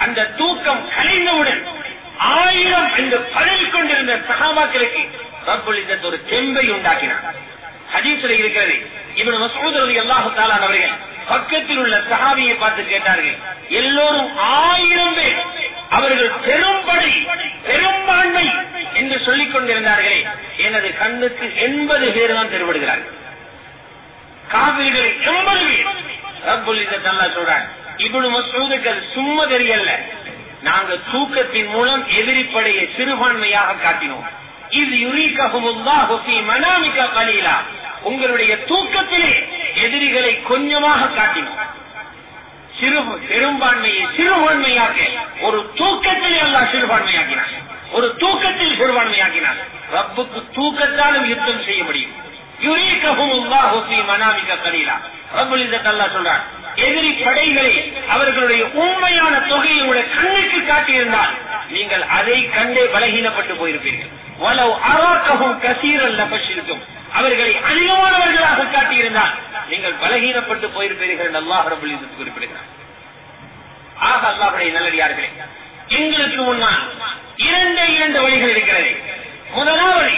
அந்த தூக்கம் கலைந்தவுடன் ஆயிரம் என்று பதவிக் கொண்டிருந்த சகாபாக்களுக்கு ரப்புல் ஒரு தெம்பை உண்டாக்கினார் ஹதீசில் இருக்கிறது. இவன் மசூத் அல்லாஹு தாலான் அவர்கள் பக்கத்தில் உள்ள சகாவியை பார்த்து கேட்டார்கள். எல்லோரும் ஆயிரம் பேர் அவர்கள் பெரும்படை பெரும்பான்மை என்று சொல்லிக் கொண்டிருந்தார்களே. எனது கண்ணுக்கு எண்பது பேர் தான் தெருபடுகிறார்கள் காவிரிகளை எண்பது பேர். ரப்புல் நல்லா சொல்றாங்க. இவ்வளவு மசூதுக்கு அது சும்மா தெரியல. நாங்க தூக்கத்தின் மூலம் எதிரிப்படையை சிறுபான்மையாக காட்டினோம். இது யுரீகி மனாமிகா கலீலா. உங்களுடைய தூக்கத்திலே எதிரிகளை கொஞ்சமாக காட்டினோம். சிறு பெரும்பான்மையை சிறுபான்மையாக்க ஒரு தூக்கத்திலே அல்லா சிறுபான்மையாக்கினார் ஒரு தூக்கத்தில் சிறுபான்மையாக்கினார் ரப்புக்கு தூக்கத்தாலும் யுத்தம் செய்ய முடியும். சொல்றார் எதிரி படைகளை அவர்களுடைய உண்மையான தொகையை உங்களை கண்ணுக்கு காட்டியிருந்தால் நீங்கள் அதை கண்டே பலகீனப்பட்டு போயிருப்பீர்கள். வலவு அராக்கவும் கசீரல் நபஷிருக்கும் அவர்களை அதிகமானவர்களாக காட்டியிருந்தால் நீங்கள் பலகீனப்பட்டு போயிருப்பீர்கள் அல்லாஹ் ரபுல் குறிப்பிடுகிறார். ஆக அல்லாஹுடைய நல்லடியார்களே எங்களுக்கு முன்னால் இரண்டு இரண்டு வழிகள் இருக்கிறது. முதலாவது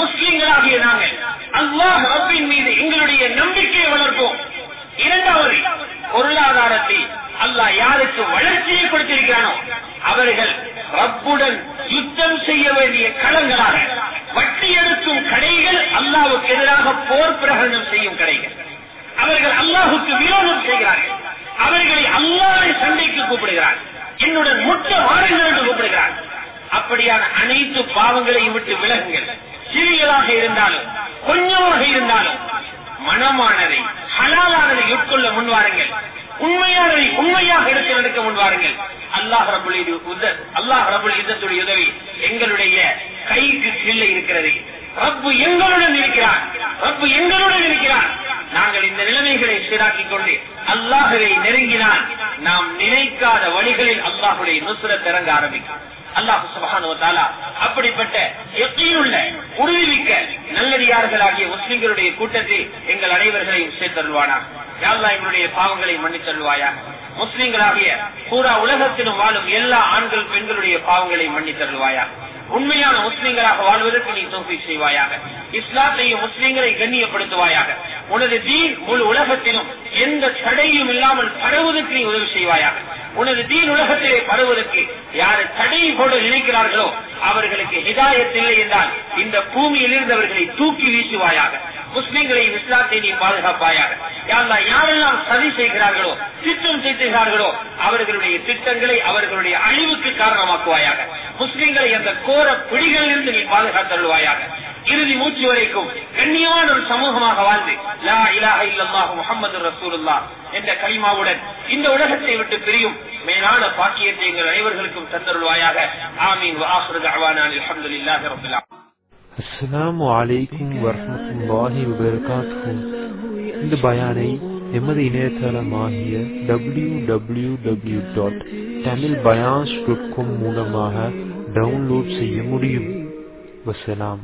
முஸ்லிம்களாகிய நாங்கள் அல்லாஹ் ரப்பின் மீது எங்களுடைய நம்பிக்கையை வளர்ப்போம். இரண்டாவது பொருளாதாரத்தில் அல்லாஹ் யாருக்கு வளர்ச்சியை கொடுத்திருக்கிறானோ அவர்கள் ரப்புடன் யுத்தம் செய்ய வேண்டிய களங்களாக வட்டி எடுக்கும் கடைகள் அல்லாவுக்கு எதிராக போர் பிரகடனம் செய்யும் கடைகள். அவர்கள் அல்லாஹுக்கு விரோதம் செய்கிறார்கள். அவர்களை அல்லாவை சண்டைக்கு கூப்பிடுகிறார். என்னுடன் முட்ட வாருங்கள் என்று கூப்பிடுகிறார். அப்படியான அனைத்து பாவங்களையும் விட்டு விலகுங்கள். சிறியதாக இருந்தாலும் கொஞ்சமாக இருந்தாலும் மனமானதை ஹலாலானதை உட்கொள்ள முன்வாருங்கள். உண்மையானதை உண்மையாக எடுத்து நடக்க முன்வாருங்கள். அல்லாஹ் ரபுல் அல்லாஹ் ரபுல் யுத்தத்துடைய உதவி எங்களுடைய கைக்கு கீழே இருக்கிறது. ரப்பு எங்களுடன் இருக்கிறார். ரப்பு எங்களுடன் இருக்கிறார். நாங்கள் இந்த நிலைமைகளை சீராக்கிக் கொண்டு அல்லாஹரை நெருங்கினால் நாம் நினைக்காத வழிகளில் அல்லாஹுடைய நுசுர திறங்க ஆரம்பிக்கும். அல்லாஹ் சுபகானுவத்தாலா அப்படிப்பட்ட எத்தையுள்ள உறுதிமிக்க நல்லடியார்களாகிய முஸ்லிம்களுடைய கூட்டத்தில் எங்கள் அனைவர்களையும் சேர்த்தருள்வானா யாழ்லா எங்களுடைய பாவங்களை மன்னித்தருள்வாயா முஸ்லிம்களாகிய பூரா உலகத்திலும் வாழும் எல்லா ஆண்கள் பெண்களுடைய பாவங்களை மன்னித்தருள்வாயா உண்மையான முஸ்லிம்களாக வாழ்வதற்கு நீ தோல்வி செய்வாயாக. இஸ்லாத்தையும் முஸ்லிம்களை கண்ணியப்படுத்துவாயாக. உனது தீன் முழு உலகத்திலும் எந்த தடையும் இல்லாமல் பரவுவதற்கு நீ உதவி செய்வாயாக. உனது தீன் உலகத்திலே பரவுவதற்கு யாரு தடை போட நினைக்கிறார்களோ அவர்களுக்கு ஹிதாயத் இல்லை என்றால் இந்த பூமியில் இருந்து அவர்களை தூக்கி வீசுவாயாக. முஸ்லிம்களை இஸ்லாத்தை நீ பாதுகாப்பாயாக. யாரெல்லாம் யாரெல்லாம் சதி செய்கிறார்களோ திட்டம் தீட்டுகிறார்களோ அவர்களுடைய திட்டங்களை அவர்களுடைய அழிவுக்கு காரணமாக்குவாயாக. முஸ்லிம்களை அந்த கோர பிடிகளிலிருந்து நீ பாதுகாத்தருள்வாயாக இறுதி மூச்சு வரைக்கும் கண்ணியமான ஒரு சமூகமாக வாழ்ந்து லா இலாக இல்லல்லாஹு முகமது ரசூலுல்லா என்ற களிமாவுடன் இந்த உலகத்தை விட்டு பிரியும் மேலான பாக்கியத்தை எங்கள் அனைவர்களுக்கும் தந்தருள்வாயாக. ஆமீன். வாசுரது தஅவானா அல்ஹம்துலில்லாஹி ரபுல்லா ஆலமீன் அஸ்ஸலாமு அலைக்கும் வரஹ்மத்துல்லாஹி வபரகாத்துஹு இந்த பயானை எமது இணையதளமாகிய W W W dot Tamil பயான்ஸ் dot com மூலமாக டவுன்லோட் செய்ய முடியும் வசலாம்